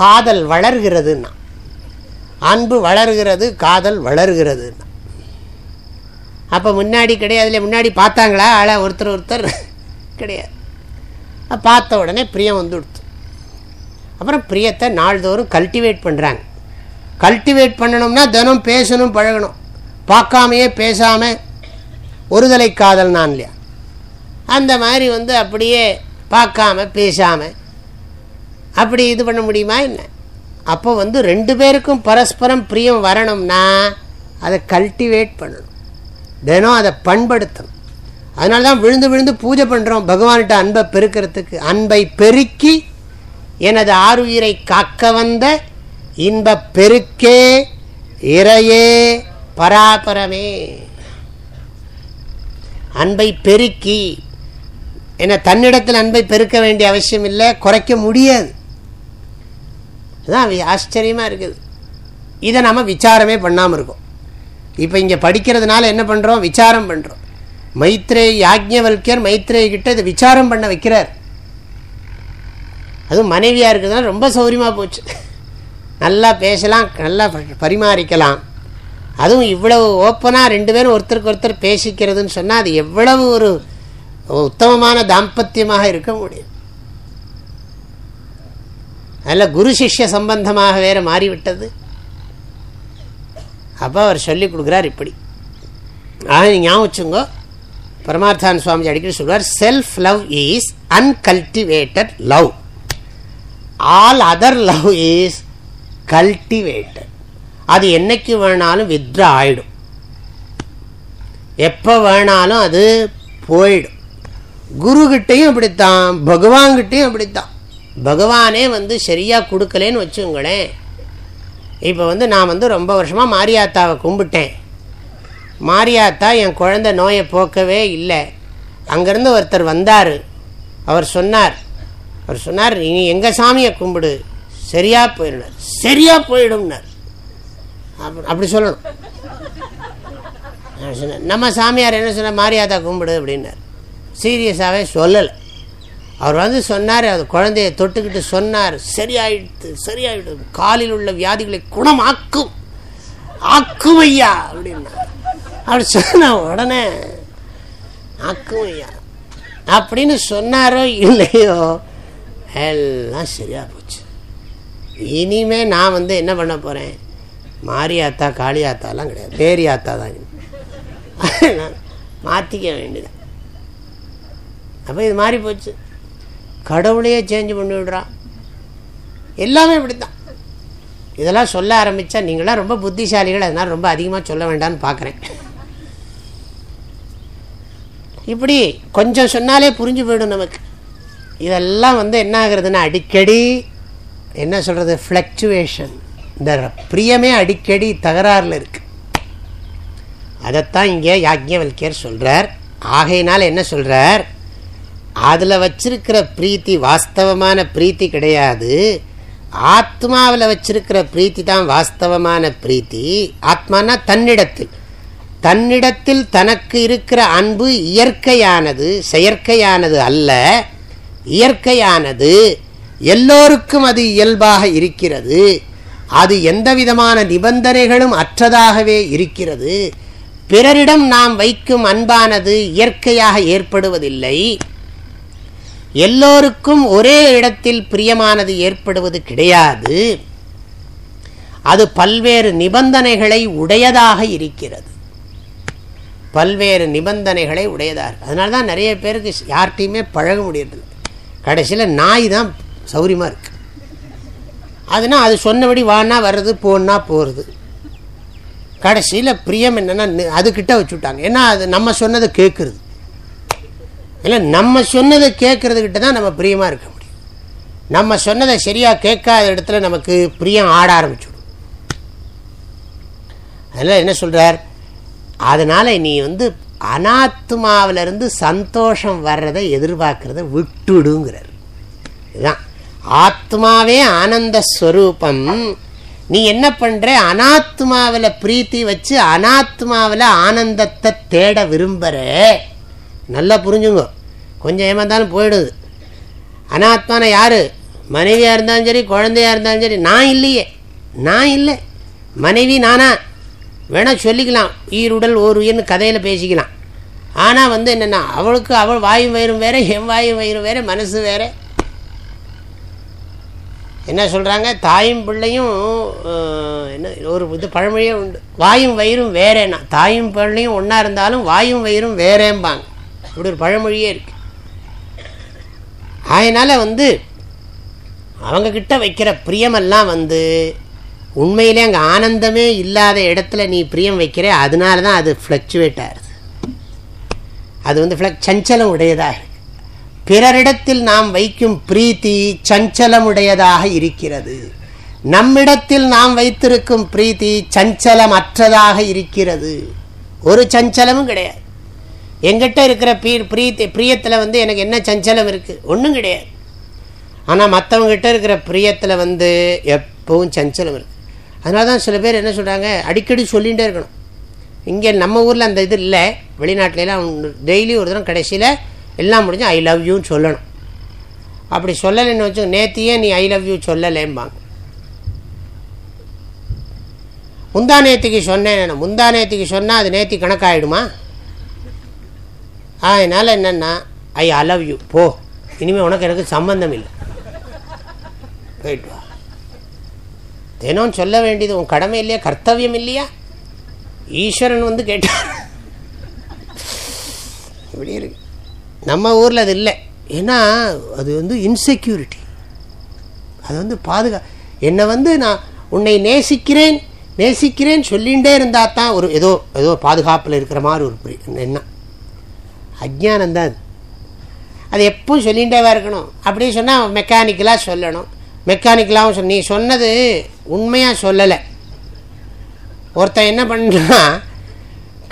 காதல் வளர்கிறதுன்னா. அன்பு வளர்கிறது காதல் வளர்கிறதுன்னா. அப்போ முன்னாடி கிடையாதுல முன்னாடி பார்த்தாங்களா? ஆளா ஒருத்தர் ஒருத்தர் கிடையாது. பார்த்த உடனே பிரியம் வந்துடுத்து. அப்புறம் பிரியத்தை நாள்தோறும் கல்டிவேட் பண்ணுறாங்க கல்டிவேட் பண்ணணும்னா தினம் பேசணும் பழகணும். பார்க்காமையே பேசாமல் ஒருதலை காதல் நான் இல்லையா? அந்த மாதிரி வந்து அப்படியே பார்க்காம பேசாமல் அப்படி இது பண்ண முடியுமா என்ன? அப்போ வந்து ரெண்டு பேருக்கும் பரஸ்பரம் பிரியம் வரணும்னா அதை கல்டிவேட் பண்ணணும். தினம் அதை பண்படுத்தணும். அதனால தான் விழுந்து விழுந்து பூஜை பண்ணுறோம் பகவான்கிட்ட அன்பை பெருக்கிறதுக்கு அன்பை பெருக்கி எனது ஆறுயிரை காக்க வந்த இன்ப பெருக்கே இறையே பராபரமே. அன்பை பெருக்கி ஏன்னா தன்னிடத்தில் அன்பை பெருக்க வேண்டிய அவசியம் இல்லை குறைக்க முடியாது. அதுதான் ஆச்சரியமாக இருக்குது. இதை நம்ம விசாரமே பண்ணாமல் இருக்கோம். இப்போ இங்கே படிக்கிறதுனால என்ன பண்ணுறோம் விசாரம் பண்ணுறோம் மைத்ரே யாஜ்ஞவல்யர் மைத்ரே கிட்ட இதை விசாரம் பண்ண வைக்கிறார். அதுவும் மனைவியாக இருக்கிறதுனால ரொம்ப சௌரியமாக போச்சு. நல்லா பேசலாம் நல்லா பரிமாறிக்கலாம். அதுவும் இவ்வளவு ஓப்பனாக ரெண்டு பேரும் ஒருத்தருக்கு ஒருத்தர் பேசிக்கிறதுன்னு சொன்னால் அது எவ்வளவு ஒரு உத்தமமான தாம்பத்தியமாக இருக்க முடியும். அதில் குரு சிஷ்ய சம்பந்தமாக வேற மாறிவிட்டது. அப்போ அவர் சொல்லி கொடுக்குறார் இப்படி. ஆக ஞாபகம் வச்சுங்கோ பரமார்த்தான் சுவாமி அடிக்கடி சொல்வார் self love is uncultivated love all other love is cultivated அது என்னைக்கு வேணாலும் வித்ரா ஆயிடும். எப்போ வேணாலும் அது போயிடும். குருக்கிட்டையும் அப்படித்தான் பகவான்கிட்டையும் அப்படித்தான். பகவானே வந்து சரியாக கொடுக்கலேன்னு வச்சுங்களேன். இப்போ வந்து நான் வந்து ரொம்ப வருஷமாக மாரியாத்தாவை கும்பிட்டேன். மாரியாத்தா என் குழந்த நோயை போக்கவே இல்லை. அங்கேருந்து ஒருத்தர் வந்தார். அவர் சொன்னார் அவர் சொன்னார் நீ எங்கள் சாமியை கும்பிடு. சரியாக போயிடுனார். சரியாக போயிடும்னார். அப்படி சொல்லணும். நம்ம சாமியார் என்ன சொன்ன மாரியாதா கும்பிடு அப்படின்னார். சீரியஸாகவே சொல்லலை. அவர் வந்து சொன்னார் அது குழந்தைய தொட்டுக்கிட்டு சொன்னார் சரியாயிடுத்து சரியாயிடும். காலில் உள்ள வியாதிகளை குணமாக்கும். ஆக்கும் ஐயா அப்படின்னார். அப்படி சொன்ன உடனே நாக்கும் ஐயா. அப்படின்னு சொன்னாரோ இல்லையோ எல்லாம் சரியாக போச்சு. இனிமே நான் வந்து என்ன பண்ண போகிறேன் மாரியாத்தா காளியாத்தாலாம் கிடையாது. பேரியாத்தா தான் மாற்றிக்க வேண்டியது. அப்போ இது மாறி போச்சு. கடவுளையே சேஞ்ச் பண்ணி விடுறான் எல்லாமே இப்படித்தான். இதெல்லாம் சொல்ல ஆரம்பித்தா நீங்களாம் ரொம்ப புத்திசாலிகள் அதனால் ரொம்ப அதிகமாக சொல்ல வேண்டாம்னு பார்க்குறேன் இப்படி கொஞ்சம் சொன்னாலே புரிஞ்சு போயிடும் நமக்கு. இதெல்லாம் வந்து என்ன ஆகுறதுன்னா அடிக்கடி என்ன சொல்கிறது ஃப்ளக்சுவேஷன் இந்த பிரியமே அடிக்கடி தகராறில் இருக்குது அதைத்தான் இங்கே யாஜ்யவல்யர் சொல்கிறார் ஆகையினால் என்ன சொல்கிறார் அதில் வச்சிருக்கிற பிரீத்தி வாஸ்தவமான பிரீத்தி கிடையாது. ஆத்மாவில் வச்சிருக்கிற பிரீத்தி தான் வாஸ்தவமான பிரீத்தி. ஆத்மானா தன்னிடத்தில். தன்னிடத்தில் தனக்கு இருக்கிற அன்பு இயற்கையானது செயற்கையானது அல்ல இயற்கையானது எல்லோருக்கும் அது இயல்பாக இருக்கிறது. அது எந்த விதமான நிபந்தனைகளும் அற்றதாகவே இருக்கிறது. பிறரிடம் நாம் வைக்கும் அன்பானது இயற்கையாக ஏற்படுவதில்லை. எல்லோருக்கும் ஒரே இடத்தில் பிரியமானது ஏற்படுவது கிடையாது. அது பல்வேறு நிபந்தனைகளை உடையதாக இருக்கிறது. பல்வேறு நிபந்தனைகளை உடையதாக அதனால தான் நிறைய பேருக்கு யார்கிட்டையுமே பழக முடியறதில்ல. கடைசியில் நாய் தான் சௌரியமாக இருக்குது அதுனா அது சொன்னபடி வானா வர்றது போன்னா போகிறது கடைசியில் பிரியம் என்னென்னா அதுக்கிட்ட வச்சுட்டாங்க. ஏன்னா அது நம்ம சொன்னதை கேட்குறது இல்லை நம்ம சொன்னதை கேட்குறதுக்கிட்ட தான் நம்ம பிரியமாக இருக்க முடியும். நம்ம சொன்னதை சரியாக கேட்காத இடத்துல நமக்கு பிரியம் ஆட ஆரம்பிச்சுடும். அதில் என்ன சொல்கிறார் அதனால் நீ வந்து அனாத்மாவிலிருந்து சந்தோஷம் வர்றதை எதிர்பார்க்கறத விட்டுடுங்கிறார். இதுதான். ஆத்மாவே ஆனந்த ஸ்வரூபம். நீ என்ன பண்ணுற அனாத்மாவில் பிரீத்தி வச்சு அனாத்மாவில் ஆனந்தத்தை தேட விரும்புகிற நல்லா புரிஞ்சுங்க. கொஞ்சம் ஏமாந்தாலும் போயிடுது. அனாத்மான யார்? மனைவியாக இருந்தாலும் சரி குழந்தையாக இருந்தாலும் சரி நான் இல்லையே. நான் இல்லை. மனைவி நானா? வேணால் சொல்லிக்கலாம். ஈருடல் ஒரு உயிர்னு கதையில் பேசிக்கலாம். ஆனால் வந்து என்னென்னா அவளுக்கு அவள் வாயும் வயிறும் வேறு என் வாயும் வயிறும் வேறு மனசு வேறு. என்ன சொல்கிறாங்க தாயும் பிள்ளையும் என்ன ஒரு இது பழமொழியே உண்டு. வாயும் வயிறும் வேறேனா தாயும் பிள்ளையும் ஒன்றா இருந்தாலும் வாயும் வயிறும் வேறேம்பாங்க. இப்படி ஒரு பழமொழியே இருக்கு. அதனால் வந்து அவங்கக்கிட்ட வைக்கிற பிரியமெல்லாம் வந்து உண்மையிலே அங்கே ஆனந்தமே இல்லாத இடத்துல நீ பிரியம் வைக்கிற அதனால தான் அது ஃப்ளக்சுவேட் ஆகுது அது வந்து ஃப்ளக் சஞ்சலம் உடையதாக இருக்கு. பிறரிடத்தில் நாம் வைக்கும் பிரீத்தி சஞ்சலமுடையதாக இருக்கிறது. நம்மிடத்தில் நாம் வைத்திருக்கும் பிரீத்தி சஞ்சலமற்றதாக இருக்கிறது. ஒரு சஞ்சலமும் கிடையாது. எங்கிட்ட இருக்கிற பீ பிரீத்தி பிரியத்தில் வந்து எனக்கு என்ன சஞ்சலம் இருக்குது ஒன்றும் கிடையாது. ஆனால் மற்றவங்ககிட்ட இருக்கிற பிரியத்தில் வந்து எப்பவும் சஞ்சலம் இருக்குது அதனால தான் சில பேர் என்ன சொல்கிறாங்க அடிக்கடி சொல்லிகிட்டே இருக்கணும். இங்கே நம்ம ஊரில் அந்த இது இல்லை. வெளிநாட்டிலலாம் டெய்லி ஒரு தினம் கடைசியில் எல்லாம் முடிஞ்சு ஐ லவ் யூன்னு சொல்லணும். அப்படி சொல்லலைன்னு வச்சு நேத்தியே நீ ஐ லவ் யூ சொல்லலேம்பாங்க. முந்தா நேத்திக்கு சொன்னேன் முந்தா நேத்திக்கு சொன்னால் அது நேத்தி கணக்காயிடுமா? அதனால் என்னென்னா ஐ அலவ் யூ போ. இனிமேல் உனக்கு எனக்கு சம்பந்தம் இல்லை. போயிட்டு வா. தினம் சொல்ல வேண்டியது உன் கடமை இல்லையா? கர்த்தவியம் இல்லையா? ஈஸ்வரன் வந்து கேட்டார் இப்படி இருக்கு. நம்ம ஊரில் அது இல்லை. ஏன்னா அது வந்து இன்செக்யூரிட்டி அது வந்து பாதுகா என்னை வந்து நான் உன்னை நேசிக்கிறேன் நேசிக்கிறேன் சொல்லிகிட்டே இருந்தால் தான் ஒரு ஏதோ ஏதோ பாதுகாப்பில் இருக்கிற மாதிரி ஒரு புரி- என்ன? அஜ்ஞானம் தான் அது. அது எப்பவும் சொல்லிகிட்டேவா இருக்கணும். அப்படி சொன்னால் மெக்கானிக்கலாக சொல்லணும். மெக்கானிக்கலாகவும் சொல் நீ சொன்னது உண்மையாக சொல்லலை. ஒருத்தன் என்ன பண்ணா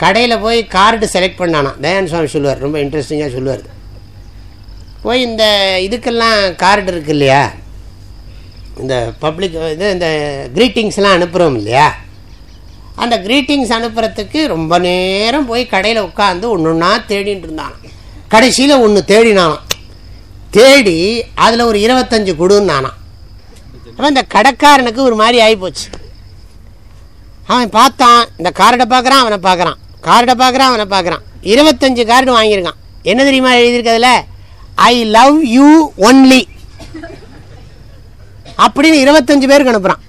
கடையில் போய் கார்டு செலக்ட் பண்ணானா. தயான் சுவாமி சொல்லுவார் ரொம்ப இன்ட்ரெஸ்டிங்காக சொல்லுவார். போய் இந்த இதுக்கெல்லாம் கார்டு இருக்கு இல்லையா? இந்த பப்ளிக் இது இந்த க்ரீட்டிங்ஸ்லாம் அனுப்புகிறோம் இல்லையா? அந்த க்ரீட்டிங்ஸ் அனுப்புறதுக்கு ரொம்ப நேரம் போய் கடையில் உட்காந்து ஒன்று ஒன்றா தேடிட்டு இருந்தான் கடைசியில் ஒன்று தேடினானான் தேடி அதில் ஒரு இருபத்தஞ்சு கொடுன்னானாம். அப்போ இந்த கடைக்காரனுக்கு ஒரு மாதிரி ஆகிப்போச்சு அவன் பார்த்தான் இந்த கார்டை பார்க்குறான் அவனை பார்க்குறான். கார்டை பார்க்குறான் அவனை பார்க்குறான். இருபத்தஞ்சு கார்டு வாங்கியிருக்கான். என்ன தெரியுமா எழுதியிருக்கிறதுல ஐ லவ் யூ ஒன்லி அப்படின்னு இருபத்தஞ்சு பேருக்கு அனுப்புகிறான்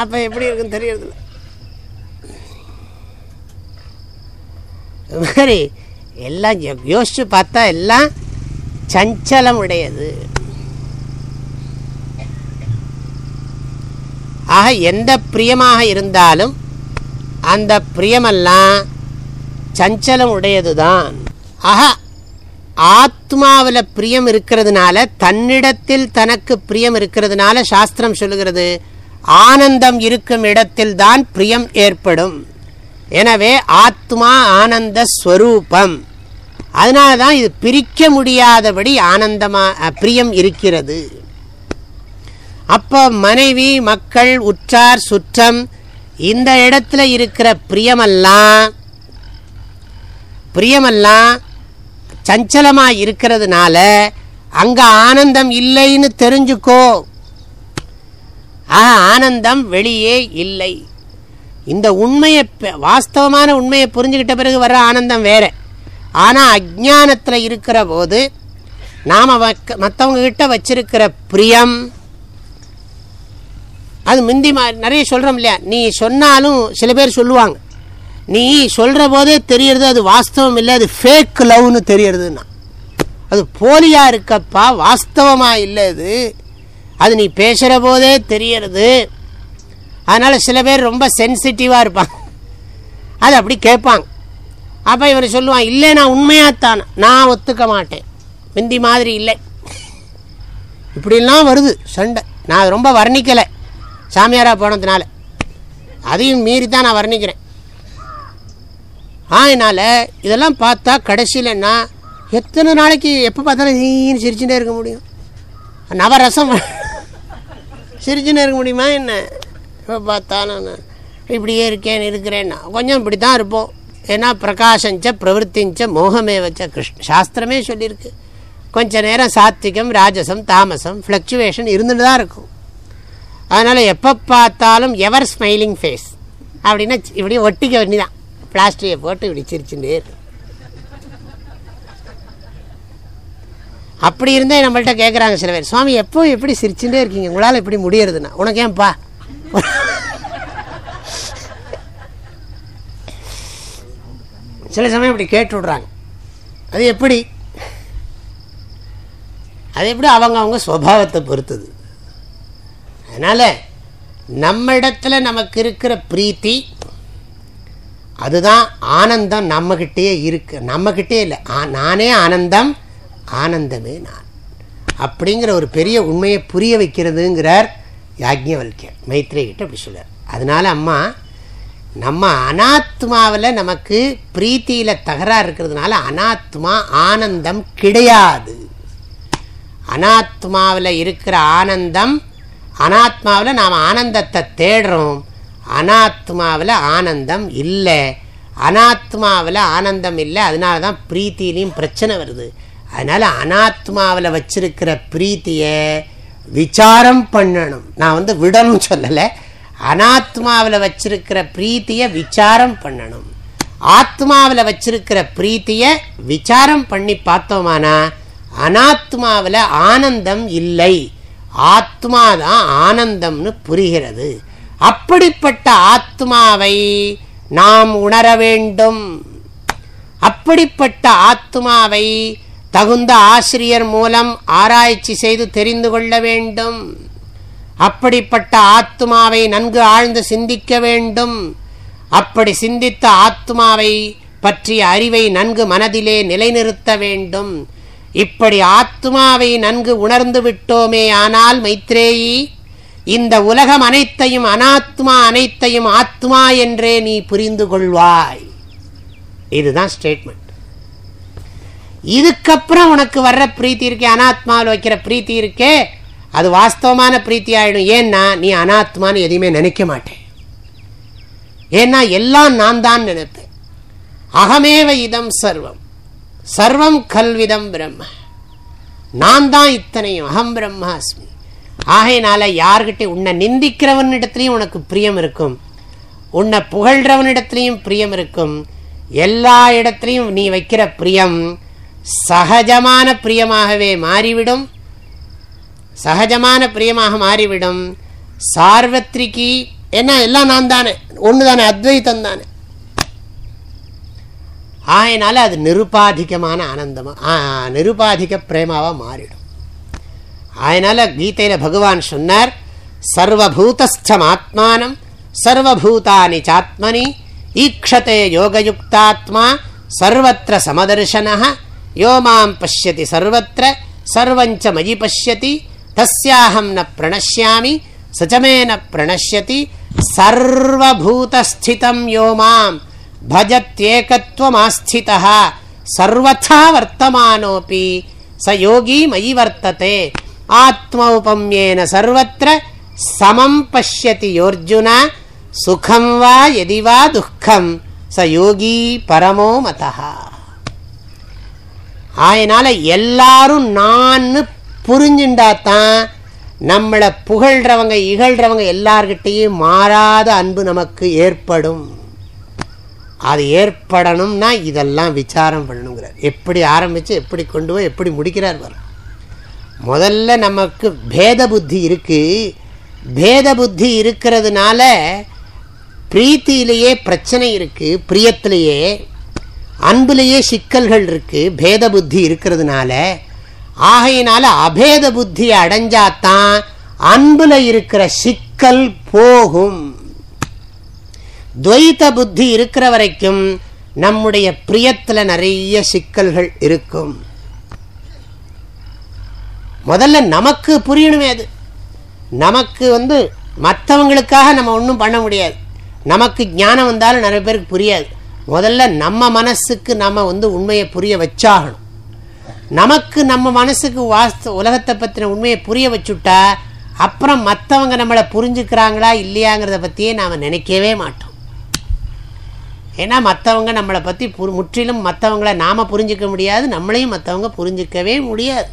அப்போ எப்படி இருக்குன்னு தெரியறதில்ல. மாதிரி எல்லாம் யோ- யோசிச்சு பார்த்தா எல்லாம் சஞ்சலம் உடையது ஆக எந்த பிரியமாக இருந்தாலும் அந்த பிரியமெல்லாம் சஞ்சலம் உடையது தான் ஆக ஆத்மாவில் பிரியம் இருக்கிறதுனால தன்னிடத்தில் தனக்கு பிரியம் இருக்கிறதுனால சாஸ்திரம் சொல்லுகிறது ஆனந்தம் இருக்கும் இடத்தில் தான் பிரியம் ஏற்படும். எனவே ஆத்மா ஆனந்த ஸ்வரூபம். அதனால தான் இது பிரிக்க முடியாதபடி ஆனந்தமாக பிரியம் இருக்கிறது. அப்போ மனைவி மக்கள் உற்றார் சுற்றம் இந்த இடத்துல இருக்கிற பிரியமெல்லாம் பிரியமெல்லாம் சஞ்சலமாக இருக்கிறதுனால அங்கே ஆனந்தம் இல்லைன்னு தெரிஞ்சுக்கோ. ஆனந்தம் வெளியே இல்லை. இந்த உண்மையை வாஸ்தவமான உண்மையை புரிஞ்சுக்கிட்ட பிறகு வர்ற ஆனந்தம் வேறு. ஆனால் அஜானத்தில் இருக்கிற போது நாம் வக்க மற்றவங்கக்கிட்ட வச்சிருக்கிற பிரியம் அது முந்தி மா நிறைய சொல்கிறோம் இல்லையா? நீ சொன்னாலும் சில பேர் சொல்லுவாங்க. நீ சொல்கிற போதே தெரியறது அது வாஸ்தவம் இல்லை அது ஃபேக் லவ்னு தெரியறதுன்னா. அது போலியாக இருக்கப்பா வாஸ்தவமாக இல்லை அது அது நீ பேசுகிற போதே தெரியறது. அதனால் சில பேர் ரொம்ப சென்சிட்டிவாக இருப்பாங்க. அது அப்படி கேட்பாங்க. அப்போ இவர் சொல்லுவான் இல்லை நான் உண்மையாகத்தான் நான் ஒத்துக்க மாட்டேன். முந்தி மாதிரி இல்லை. இப்படிலாம் வருது சண்டை. நான் ரொம்ப வர்ணிக்கலை. சாமியாராக போனதுனால. அதையும் மீறி தான் நான் வர்ணிக்கிறேன். அதனால் இதெல்லாம் பார்த்தா கடைசியிலன்னா எத்தனை நாளைக்கு எப்போ பார்த்தாலும் நீன்னு சிரிச்சுட்டே இருக்க முடியும். நவரசம். சிரிச்சுன்னு இருக்க முடியுமா என்ன? எப்போ பார்த்தா நான் இப்படியே இருக்கேன் இருக்கிறேன்னா கொஞ்சம் இப்படி தான் இருப்போம். ஏன்னா பிரகாஷஞ்ச பிரவருத்திஞ்ச மோகமே வச்ச கிருஷ்ண சாஸ்திரமே சொல்லியிருக்கு. கொஞ்ச நேரம் சாத்விகம் ராஜசம் தாமசம் ஃப்ளக்சுவேஷன் இருந்துட்டு தான் இருக்கும். அதனால் எப்போ பார்த்தாலும் எவர் ஸ்மைலிங் ஃபேஸ் அப்படின்னா இப்படி ஒட்டிக்க வேண்டிதான் பிளாஸ்டிக்கை போட்டு இப்படி சிரிச்சுட்டே இருக்கும் அப்படி இருந்தே நம்மள்கிட்ட கேட்குறாங்க சில பேர். சுவாமி எப்போ எப்படி சிரிச்சுட்டே இருக்கீங்க. உங்களால் எப்படி முடியறதுன்னா. உனக்கு ஏன்ப்பா சில சமயம் இப்படி கேட்டு விடுறாங்க அது எப்படி? அது எப்படி அவங்க அவங்க சுவாவத்தை பொறுத்தது. அதனால் நம்ம இடத்துல நமக்கு இருக்கிற பிரீத்தி அதுதான் ஆனந்தம் நம்மக்கிட்டே இருக்கு. நம்மக்கிட்டே இல்லை. நானே ஆனந்தம் ஆனந்தமே நான். அப்படிங்கிற ஒரு பெரிய உண்மையை புரிய வைக்கிறதுங்கிறார் யாக்ஞவல்யர் மைத்ரேகிட்ட அப்படி சொல்கிறார் அதனால் அம்மா நம்ம அனாத்மாவில் நமக்கு பிரீத்தியில் தகராறு இருக்கிறதுனால அனாத்மா ஆனந்தம் கிடையாது. அனாத்மாவில் இருக்கிற ஆனந்தம் அனாத்மாவில் நாம் ஆனந்தத்தை தேடுறோம். அனாத்மாவில் ஆனந்தம் இல்லை. அனாத்மாவில் ஆனந்தம் இல்லை அதனால தான் பிரீத்திலையும் பிரச்சனை வருது. அதனால் அனாத்மாவில் வச்சிருக்கிற பிரீத்தியை விசாரம் பண்ணணும். நான் வந்து விடணும் சொல்லலை. அனாத்மாவில் வச்சிருக்கிற பிரீத்தியை விசாரம் பண்ணணும். ஆத்மாவில் வச்சிருக்கிற பிரீத்தியை விசாரம் பண்ணி பார்த்தோமானா அனாத்மாவில் ஆனந்தம் இல்லை. ஆத்மா தான் ஆனந்தம்னு புரிகிறது. அப்படிப்பட்ட ஆத்மாவை நாம் உணர வேண்டும். அப்படிப்பட்ட ஆத்மாவை தகுந்த ஆசிரியர் மூலம் ஆராய்ச்சி செய்து தெரிந்து கொள்ள வேண்டும். அப்படிப்பட்ட ஆத்மாவை நன்கு ஆழ்ந்து சிந்திக்க வேண்டும். அப்படி சிந்தித்த ஆத்மாவை பற்றிய அறிவை நன்கு மனதிலே நிலைநிறுத்த வேண்டும். இப்படி ஆத்மாவை நன்கு உணர்ந்து விட்டோமே ஆனால் மைத்ரேயி இந்த உலகம் அனைத்தையும் அனாத்மா அனைத்தையும் ஆத்மா என்றே நீ புரிந்து கொள்வாய். இதுதான் ஸ்டேட்மெண்ட் இதுக்கப்புறம் உனக்கு வர்ற பிரீத்தி இருக்கே அனாத்மாவில் வைக்கிற பிரீத்தி இருக்கே அது வாஸ்தவமான பிரீத்தி ஆயிடும் ஏன்னா நீ அனாத்மான்னு எதையுமே நினைக்க மாட்டேன். ஏன்னா எல்லாம் நான் தான் நினைப்பேன். அகமேவ இதம் சர்வம். சர்வம் கல்விதம் பிரம்ம. நான் தான் இத்தனையும் அகம் பிரம்மாஸ்மி. ஆகையினால யார்கிட்ட உன்னை நிந்திக்கிறவனிடத்துலையும் உனக்கு பிரியம் இருக்கும். உன்னை புகழ்கிறவனிடத்துலையும் பிரியம் இருக்கும். எல்லா இடத்துலையும் நீ வைக்கிற பிரியம் சகஜமான பிரியமாகவே மாறிவிடும். சகஜமான பிரியமாக மாறிவிடும். சார்வத்ரிகி என்ன எல்லாம் நான் தானே ஒன்று தானே அத்வைத்தம் தானே. ஆயினால அது நிருபாதிகமான ஆனந்தமாக நிருபாதிக பிரேமாவாக மாறிடும். ஆயினால கீதையில் பகவான் சொன்னார் சர்வபூதஸ்தம் ஆத்மானம் சர்வபூதானி சாத்மனி ஈக்ஷதே யோகயுக்தாத்மா சர்வத்திர சமதர்சன यो माम् पश्यति सर्वत्र सर्वञ्च मयि पश्यति तस्याहं न प्रणश्यामि सचमेन प्रणश्यति सर्वभूतस्थितम् यो माम् भजत्येकत्वमास्थितः सर्वथा वर्तमानोऽपि स योगी मयि वर्तते आत्मौपम्येन सर्वत्र समम् पश्यति योऽर्जुन सुखं वा यदि वा दुःखं स योगी परमो मतः। அதனால எல்லாரும் நான் புரிஞ்சுண்டாத்தான் நம்மளை புகழ்கிறவங்க இகழ்கிறவங்க எல்லார்கிட்டையும் மாறாத அன்பு நமக்கு ஏற்படும். அது ஏற்படணும்னா இதெல்லாம் விசாரம் பண்ணணுங்கிறார். எப்படி ஆரம்பித்து எப்படி கொண்டு போய் எப்படி முடிக்கிறார் வரும் முதல்ல நமக்கு பேத புத்தி இருக்குது பேத புத்தி இருக்கிறதுனால பிரீத்தியிலேயே பிரச்சனை இருக்குது பிரியத்திலேயே. அன்புலேயே சிக்கல்கள் இருக்குது பேத புத்தி இருக்கிறதுனால ஆகையினால அபேத புத்தி அடைஞ்சாத்தான் அன்பில் இருக்கிற சிக்கல் போகும். துவைத்த புத்தி இருக்கிற வரைக்கும் நம்முடைய பிரியத்தில் நிறைய சிக்கல்கள் இருக்கும். முதல்ல நமக்கு புரியணுமே அது. நமக்கு வந்து மற்றவங்களுக்காக நம்ம ஒன்றும் பண்ண முடியாது. நமக்கு ஞானம் வந்தாலும் நிறைய பேருக்கு புரியாது. முதல்ல நம்ம மனசுக்கு நம்ம வந்து உண்மையை புரிய வச்சாகணும். நமக்கு நம்ம மனசுக்கு வாஸ்து உலகத்தை பற்றின உண்மையை புரிய வச்சுட்டா அப்புறம் மற்றவங்க நம்மளை புரிஞ்சுக்கிறாங்களா இல்லையாங்கிறத பற்றியே நாம் நினைக்கவே மாட்டோம். ஏன்னா மற்றவங்க நம்மளை பற்றி பு முற்றிலும் மற்றவங்கள நாம் புரிஞ்சிக்க முடியாது நம்மளையும் மற்றவங்க புரிஞ்சிக்கவே முடியாது.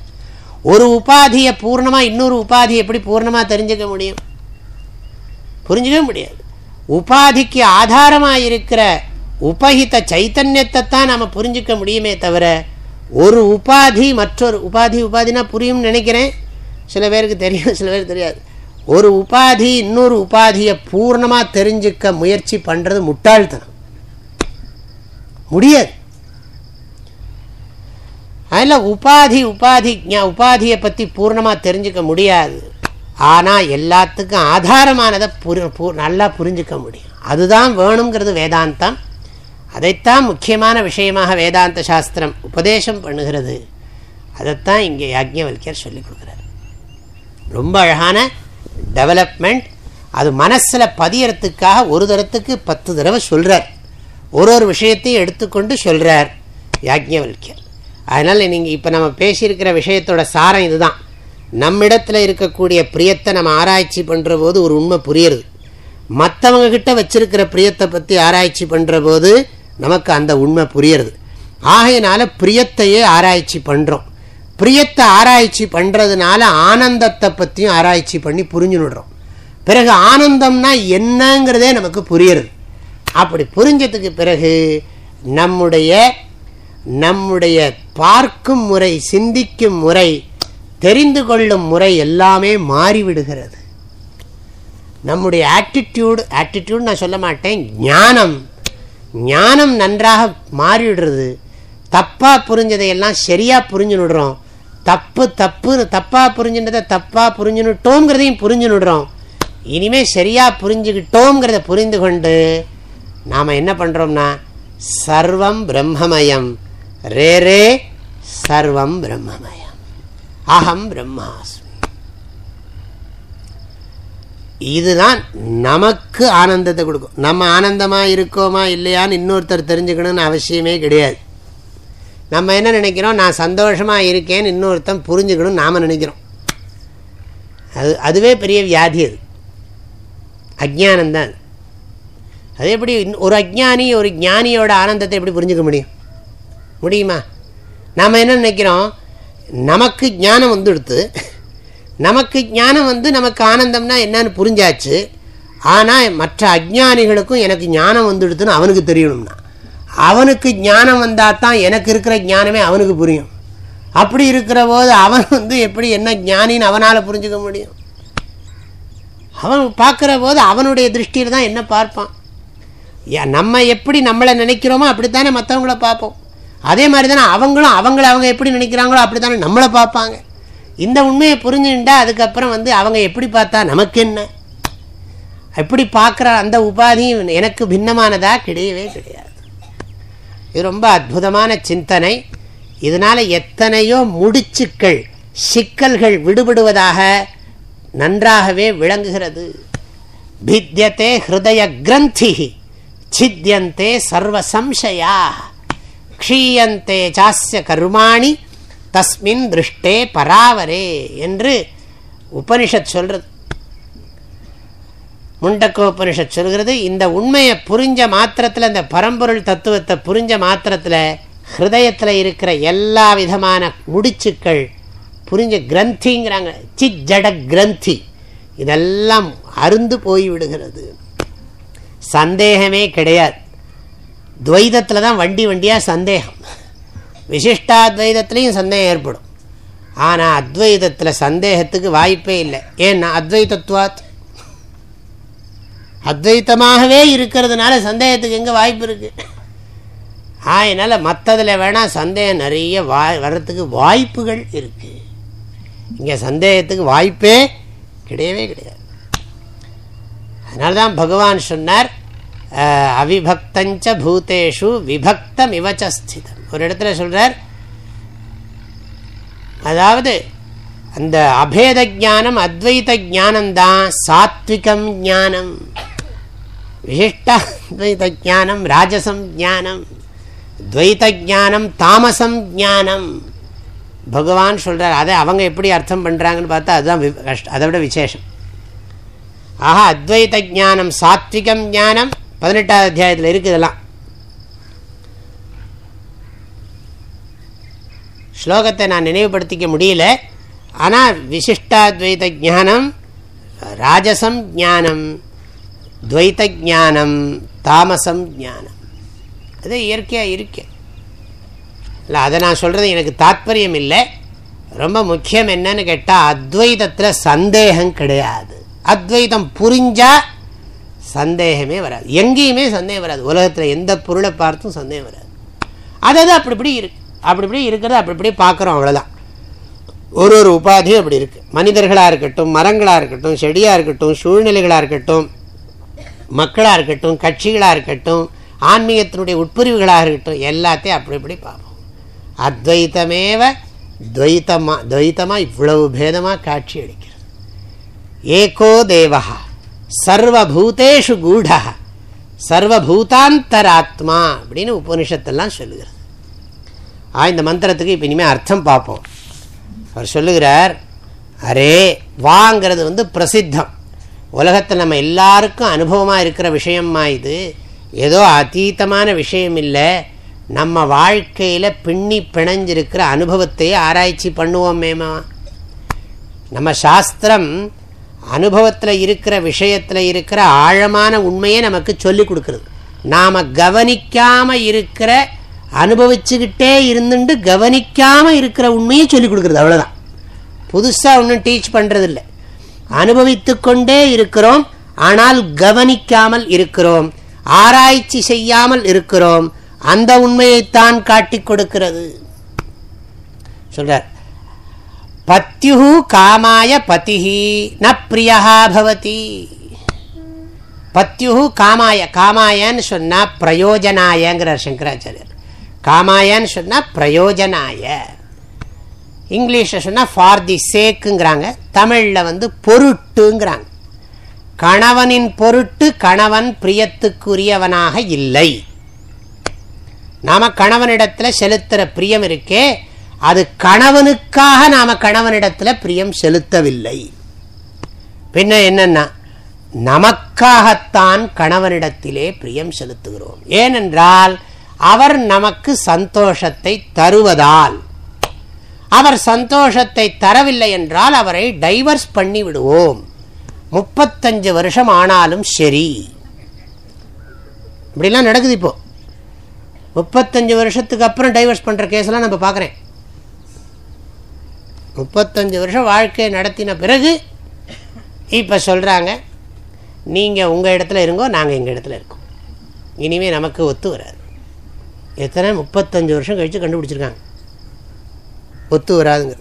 ஒரு உபாதியை பூர்ணமாக இன்னொரு உபாதி எப்படி பூர்ணமாக தெரிஞ்சுக்க முடியும்? புரிஞ்சிக்கவே முடியாது. உபாதிக்கு ஆதாரமாக இருக்கிற உபகித சைத்தன்யத்தை தான் நம்ம புரிஞ்சிக்க முடியுமே தவிர ஒரு உபாதி மற்றொரு உபாதி உபாதினா புரியும்னு நினைக்கிறேன். சில பேருக்கு தெரியும் சில பேருக்கு தெரியாது. ஒரு உபாதி இன்னொரு உபாதியை பூர்ணமாக தெரிஞ்சுக்க முயற்சி பண்ணுறது முட்டாள்தனம். முடியாது. அதில் உபாதி உபாதி உபாதியை பற்றி பூர்ணமாக தெரிஞ்சுக்க முடியாது. ஆனால் எல்லாத்துக்கும் ஆதாரமானதை புரி நல்லா புரிஞ்சுக்க முடியும். அதுதான் வேணுங்கிறது வேதாந்தம். அதைத்தான் முக்கியமான விஷயமாக வேதாந்த சாஸ்திரம் உபதேசம் பண்ணுகிறது. அதைத்தான் இங்கே யாஜ்ஞவல்யர் சொல்லிக் கொடுக்குறார். ரொம்ப அழகான டெவலப்மெண்ட் அது மனசில் பதியறதுக்காக ஒரு தரத்துக்கு பத்து தடவை சொல்கிறார் ஒரு ஒரு விஷயத்தையும் எடுத்துக்கொண்டு சொல்கிறார் யாஜ்ஞவல்யர். அதனால் நீங்கள் இப்போ நம்ம பேசியிருக்கிற விஷயத்தோட சாரம் இதுதான். நம்மிடத்தில் இருக்கக்கூடிய பிரியத்தை நம்ம ஆராய்ச்சி பண்ணுற போது ஒரு உண்மை புரியுறது மற்றவங்கக்கிட்ட வச்சிருக்கிற பிரியத்தை பற்றி ஆராய்ச்சி பண்ணுற போது நமக்கு அந்த உண்மை புரியுறது. ஆகையினால பிரியத்தையே ஆராய்ச்சி பண்ணுறோம் பிரியத்தை ஆராய்ச்சி பண்ணுறதுனால ஆனந்தத்தை பற்றியும் ஆராய்ச்சி பண்ணி புரிஞ்சுனுடுறோம். பிறகு ஆனந்தம்னா என்னங்கிறதே நமக்கு புரியுறது. அப்படி புரிஞ்சதுக்கு பிறகு நம்முடைய நம்முடைய பார்க்கும் முறை சிந்திக்கும் முறை தெரிந்து கொள்ளும் முறை எல்லாமே மாறிவிடுகிறது. நம்முடைய ஆட்டிடியூடு ஆட்டிடியூட் நான் சொல்ல மாட்டேன் ஞானம். ஞானம் நன்றாக மாறிவிடுறது. தப்பாக புரிஞ்சதையெல்லாம் சரியாக புரிஞ்சுனுடுறோம். தப்பு தப்பு தப்பாக புரிஞ்சுன்றதை தப்பாக புரிஞ்சுனுட்டோங்கிறதையும் புரிஞ்சுனுடுறோம். இனிமேல் சரியாக புரிஞ்சுக்கிட்டோங்கிறத புரிந்து கொண்டு நாம் என்ன பண்ணுறோம்னா சர்வம் பிரம்மமயம். ரே ரே சர்வம் பிரம்மமயம். அகம் பிரம்மாஸ்மி. இதுதான் நமக்கு ஆனந்தத்தை கொடுக்கும். நம்ம ஆனந்தமாக இருக்கோமா இல்லையான்னு இன்னொருத்தர் தெரிஞ்சுக்கணும்னு அவசியமே கிடையாது. நம்ம என்ன நினைக்கிறோம்? நான் சந்தோஷமாக இருக்கேன்னு இன்னொருத்தன் புரிஞ்சுக்கணும்னு நாம் நினைக்கிறோம். அது அதுவே பெரிய வியாதி அது. அஜானந்தான் அது. எப்படி ஒரு அஜானி ஒரு ஞானியோட ஆனந்தத்தை எப்படி புரிஞ்சுக்க முடியும்? முடியுமா? நாம் என்ன நினைக்கிறோம்? நமக்கு ஞானம் வந்துடுத்து. நமக்கு ஞானம் வந்து நமக்கு ஆனந்தம்னா என்னன்னு புரிஞ்சாச்சு. ஆனால் மற்ற அஜானிகளுக்கும் எனக்கு ஞானம் வந்துடுதுன்னு அவனுக்கு தெரியணும்னா. அவனுக்கு ஞானம் வந்தால் தான் எனக்கு இருக்கிற ஞானமே அவனுக்கு புரியும். அப்படி இருக்கிற போது அவன் வந்து எப்படி என்ன ஞானின்னு அவனால் புரிஞ்சுக்க முடியும்? அவன் பார்க்குற போது அவனுடைய திருஷ்டியில் தான் என்ன பார்ப்பான்? நம்ம எப்படி நம்மளை நினைக்கிறோமோ அப்படித்தானே மற்றவங்கள பார்ப்போம். அதே மாதிரி தானே அவங்களும் அவங்கள அவங்க எப்படி நினைக்கிறாங்களோ அப்படி தானே நம்மளை பார்ப்பாங்க. இந்த உண்மையை புரிஞ்சுட்டா அதுக்கப்புறம் வந்து அவங்க எப்படி பார்த்தா நமக்கு என்ன? எப்படி பார்க்குற அந்த உபாதியும் எனக்கு பின்னமானதா? கிடையவே கிடையாது. இது ரொம்ப அற்புதமான சிந்தனை. இதனால் எத்தனையோ முடிச்சுக்கள் சிக்கல்கள் விடுபடுவதாக நன்றாகவே விளங்குகிறது. பித்தியத்தே ஹிருதய கிரந்தி சித்தியந்தே சர்வசம்சயா க்ஷீயந்தே சாஸ்ய கருமாணி தஸ்மின் திருஷ்டே பராவரே என்று உபனிஷத் சொல்கிறது முண்டக்க உபனிஷத் சொல்கிறது இந்த உண்மையை புரிஞ்ச மாத்திரத்தில் இந்த பரம்பொருள் தத்துவத்தை புரிஞ்ச மாத்திரத்தில் ஹிருதயத்தில் இருக்கிற எல்லா விதமான முடிச்சுக்கள் புரிஞ்ச கிரந்திங்கிறாங்க. சித் ஜட கிரந்தி. இதெல்லாம் அருந்து போய்விடுகிறது சந்தேகமே கிடையாது. துவைதத்தில் தான் வண்டி வண்டியாக சந்தேகம். விசிஷ்டாத்வைதத்துலேயும் சந்தேகம் ஏற்படும். ஆனால் அத்வைதத்தில் சந்தேகத்துக்கு வாய்ப்பே இல்லை. ஏன்னா அத்வைதத்துவாத் அத்வைத்தமாகவே இருக்கிறதுனால சந்தேகத்துக்கு எங்கே வாய்ப்பு இருக்குது அதனால் மற்றதில் வேணால் சந்தேகம் நிறைய வா வர்றதுக்கு வாய்ப்புகள் இருக்குது இங்கே சந்தேகத்துக்கு வாய்ப்பே கிடையவே கிடையாது. அதனால தான் பகவான் சொன்னார் அவிபக்தஞ்ச பூத்தேஷு விபக்தம் இவச்சஸ்திதம் ஒரு இடத்துல சொல்றார் அதாவது அந்த அபேத ஜானம் அத்வைத ஜானம்தான் சாத்விகம் ஜானம் விசிஷ்டாத்வைத ஜானம் ராஜசம் ஜானம் துவைத ஜானம் தாமசம் ஜானம் பகவான் சொல்கிறார் அதை அவங்க எப்படி அர்த்தம் பண்ணுறாங்கன்னு பார்த்தா அதுதான் அதை விட விசேஷம். ஆஹா அத்வைத ஜானம் சாத்விகம் ஜானம் பதினெட்டாவது அத்தியாயத்தில் இருக்குது இதெல்லாம். ஸ்லோகத்தை நான் நினைவுபடுத்திக்க முடியல. ஆனால் விசிஷ்டாத்வைத ஜானம் ராஜசம் ஜானம் துவைத்த ஜானம் தாமசம் ஜானம் அது இயற்கையாக இருக்கு. இல்லை அதை நான் சொல்கிறது எனக்கு தாத்பரியம் இல்லை. ரொம்ப முக்கியம் என்னன்னு கேட்டால் அத்வைதத்தில் சந்தேகம் கிடையாது. அத்வைதம் புரிஞ்சால் சந்தேகமே வராது. எங்கேயுமே சந்தேகம் வராது. உலகத்தில் எந்த பொருளை பார்த்தும் சந்தேகம் வராது. அதாவது அப்படி இப்படி இருக்கு. அப்படி இப்படி இருக்கிறத அப்படி இப்படி பார்க்குறோம் அவ்வளோதான் ஒரு ஒரு உபாதியும் அப்படி இருக்குது மனிதர்களாக இருக்கட்டும் மரங்களாக இருக்கட்டும் செடியாக இருக்கட்டும் சூழ்நிலைகளாக இருக்கட்டும் மக்களாக இருக்கட்டும் கட்சிகளாக இருக்கட்டும் ஆன்மீகத்தினுடைய உட்பிரிவுகளாக இருக்கட்டும் எல்லாத்தையும் அப்படி இப்படி பார்ப்போம். அத்வைத்தமேவ துவைத்தமாக துவைத்தமாக இவ்வளவு பேதமாக காட்சி அளிக்கிறது. ஏகோ தேவா சர்வபூதேஷு கூட சர்வபூதாந்தராத்மா அப்படின்னு உபனிஷத்தெல்லாம் சொல்லுகிறது. ஆ இந்த மந்திரத்துக்கு இப்போ இனிமேல் அர்த்தம் பார்ப்போம். அவர் சொல்லுகிறார் அரே வாங்கிறது வந்து பிரசித்தம். உலகத்தில் நம்ம எல்லாருக்கும் அனுபவமாக இருக்கிற விஷயமா இது. ஏதோ அதீத்தமான விஷயம் இல்லை. நம்ம வாழ்க்கையில் பின்னி பிணைஞ்சிருக்கிற அனுபவத்தையே ஆராய்ச்சி பண்ணுவோம் மேமா நம்ம சாஸ்திரம் அனுபவத்தில் இருக்கிற விஷயத்தில் இருக்கிற ஆழமான உண்மையை நமக்கு சொல்லி கொடுக்குறது. நாம் கவனிக்காமல் இருக்கிற அனுபவிச்சுக்கிட்டே இருந்துட்டு கவனிக்காமல் இருக்கிற உண்மையை சொல்லிக் கொடுக்குறது அவ்வளோதான் புதுசாக ஒன்றும் டீச் பண்ணுறதில்ல அனுபவித்து கொண்டே இருக்கிறோம் ஆனால் கவனிக்காமல் இருக்கிறோம் ஆராய்ச்சி செய்யாமல் இருக்கிறோம் அந்த உண்மையைத்தான் காட்டி கொடுக்கிறது. சொல்றார். பத்யு காமாய பதிஹி ந பிரியா பவதி. பத்யு காமாய காமாயன்னு சொன்னா பிரயோஜனாயங்கிறார் சங்கராச்சாரியர். காமாயன்னு சொன்னால் பிரயோஜனாய. இங்கிலீஷில் சொன்னால் ஃபார் தி சேக்குங்கிறாங்க தமிழில் வந்து பொருட்டுங்கிறாங்க. கணவனின் பொருட்டு கணவன் பிரியத்துக்குரியவனாக இல்லை. நாம கணவனிடத்தில் செலுத்துகிற பிரியம் இருக்கே அது கணவனுக்காக நாம் கணவனிடத்தில் பிரியம் செலுத்தவில்லை. பின்ன என்னென்னா நமக்காகத்தான் கணவனிடத்திலே பிரியம் செலுத்துகிறோம். ஏனென்றால் அவர் நமக்கு சந்தோஷத்தை தருவதால். அவர் சந்தோஷத்தை தரவில்லை என்றால் அவரை டைவர்ஸ் பண்ணி விடுவோம் முப்பத்தஞ்சு வருஷம் ஆனாலும் சரி. இப்படிலாம் நடக்குது இப்போ. முப்பத்தஞ்சு வருஷத்துக்கு அப்புறம் டைவர்ஸ் பண்ணுற கேஸ்லாம் நம்ம பார்க்குறேன். முப்பத்தஞ்சு வருஷம் வாழ்க்கையை நடத்தின பிறகு இப்போ சொல்கிறாங்க நீங்கள் உங்கள் இடத்துல இருங்கோ நாங்கள் எங்கள் இடத்துல இருக்கோம். இனிமேல் நமக்கு ஒத்து வராது. எத்தனை முப்பத்தஞ்சு வருஷம் கழித்து கண்டுபிடிச்சிருக்காங்க. ஒத்து வராதுங்க.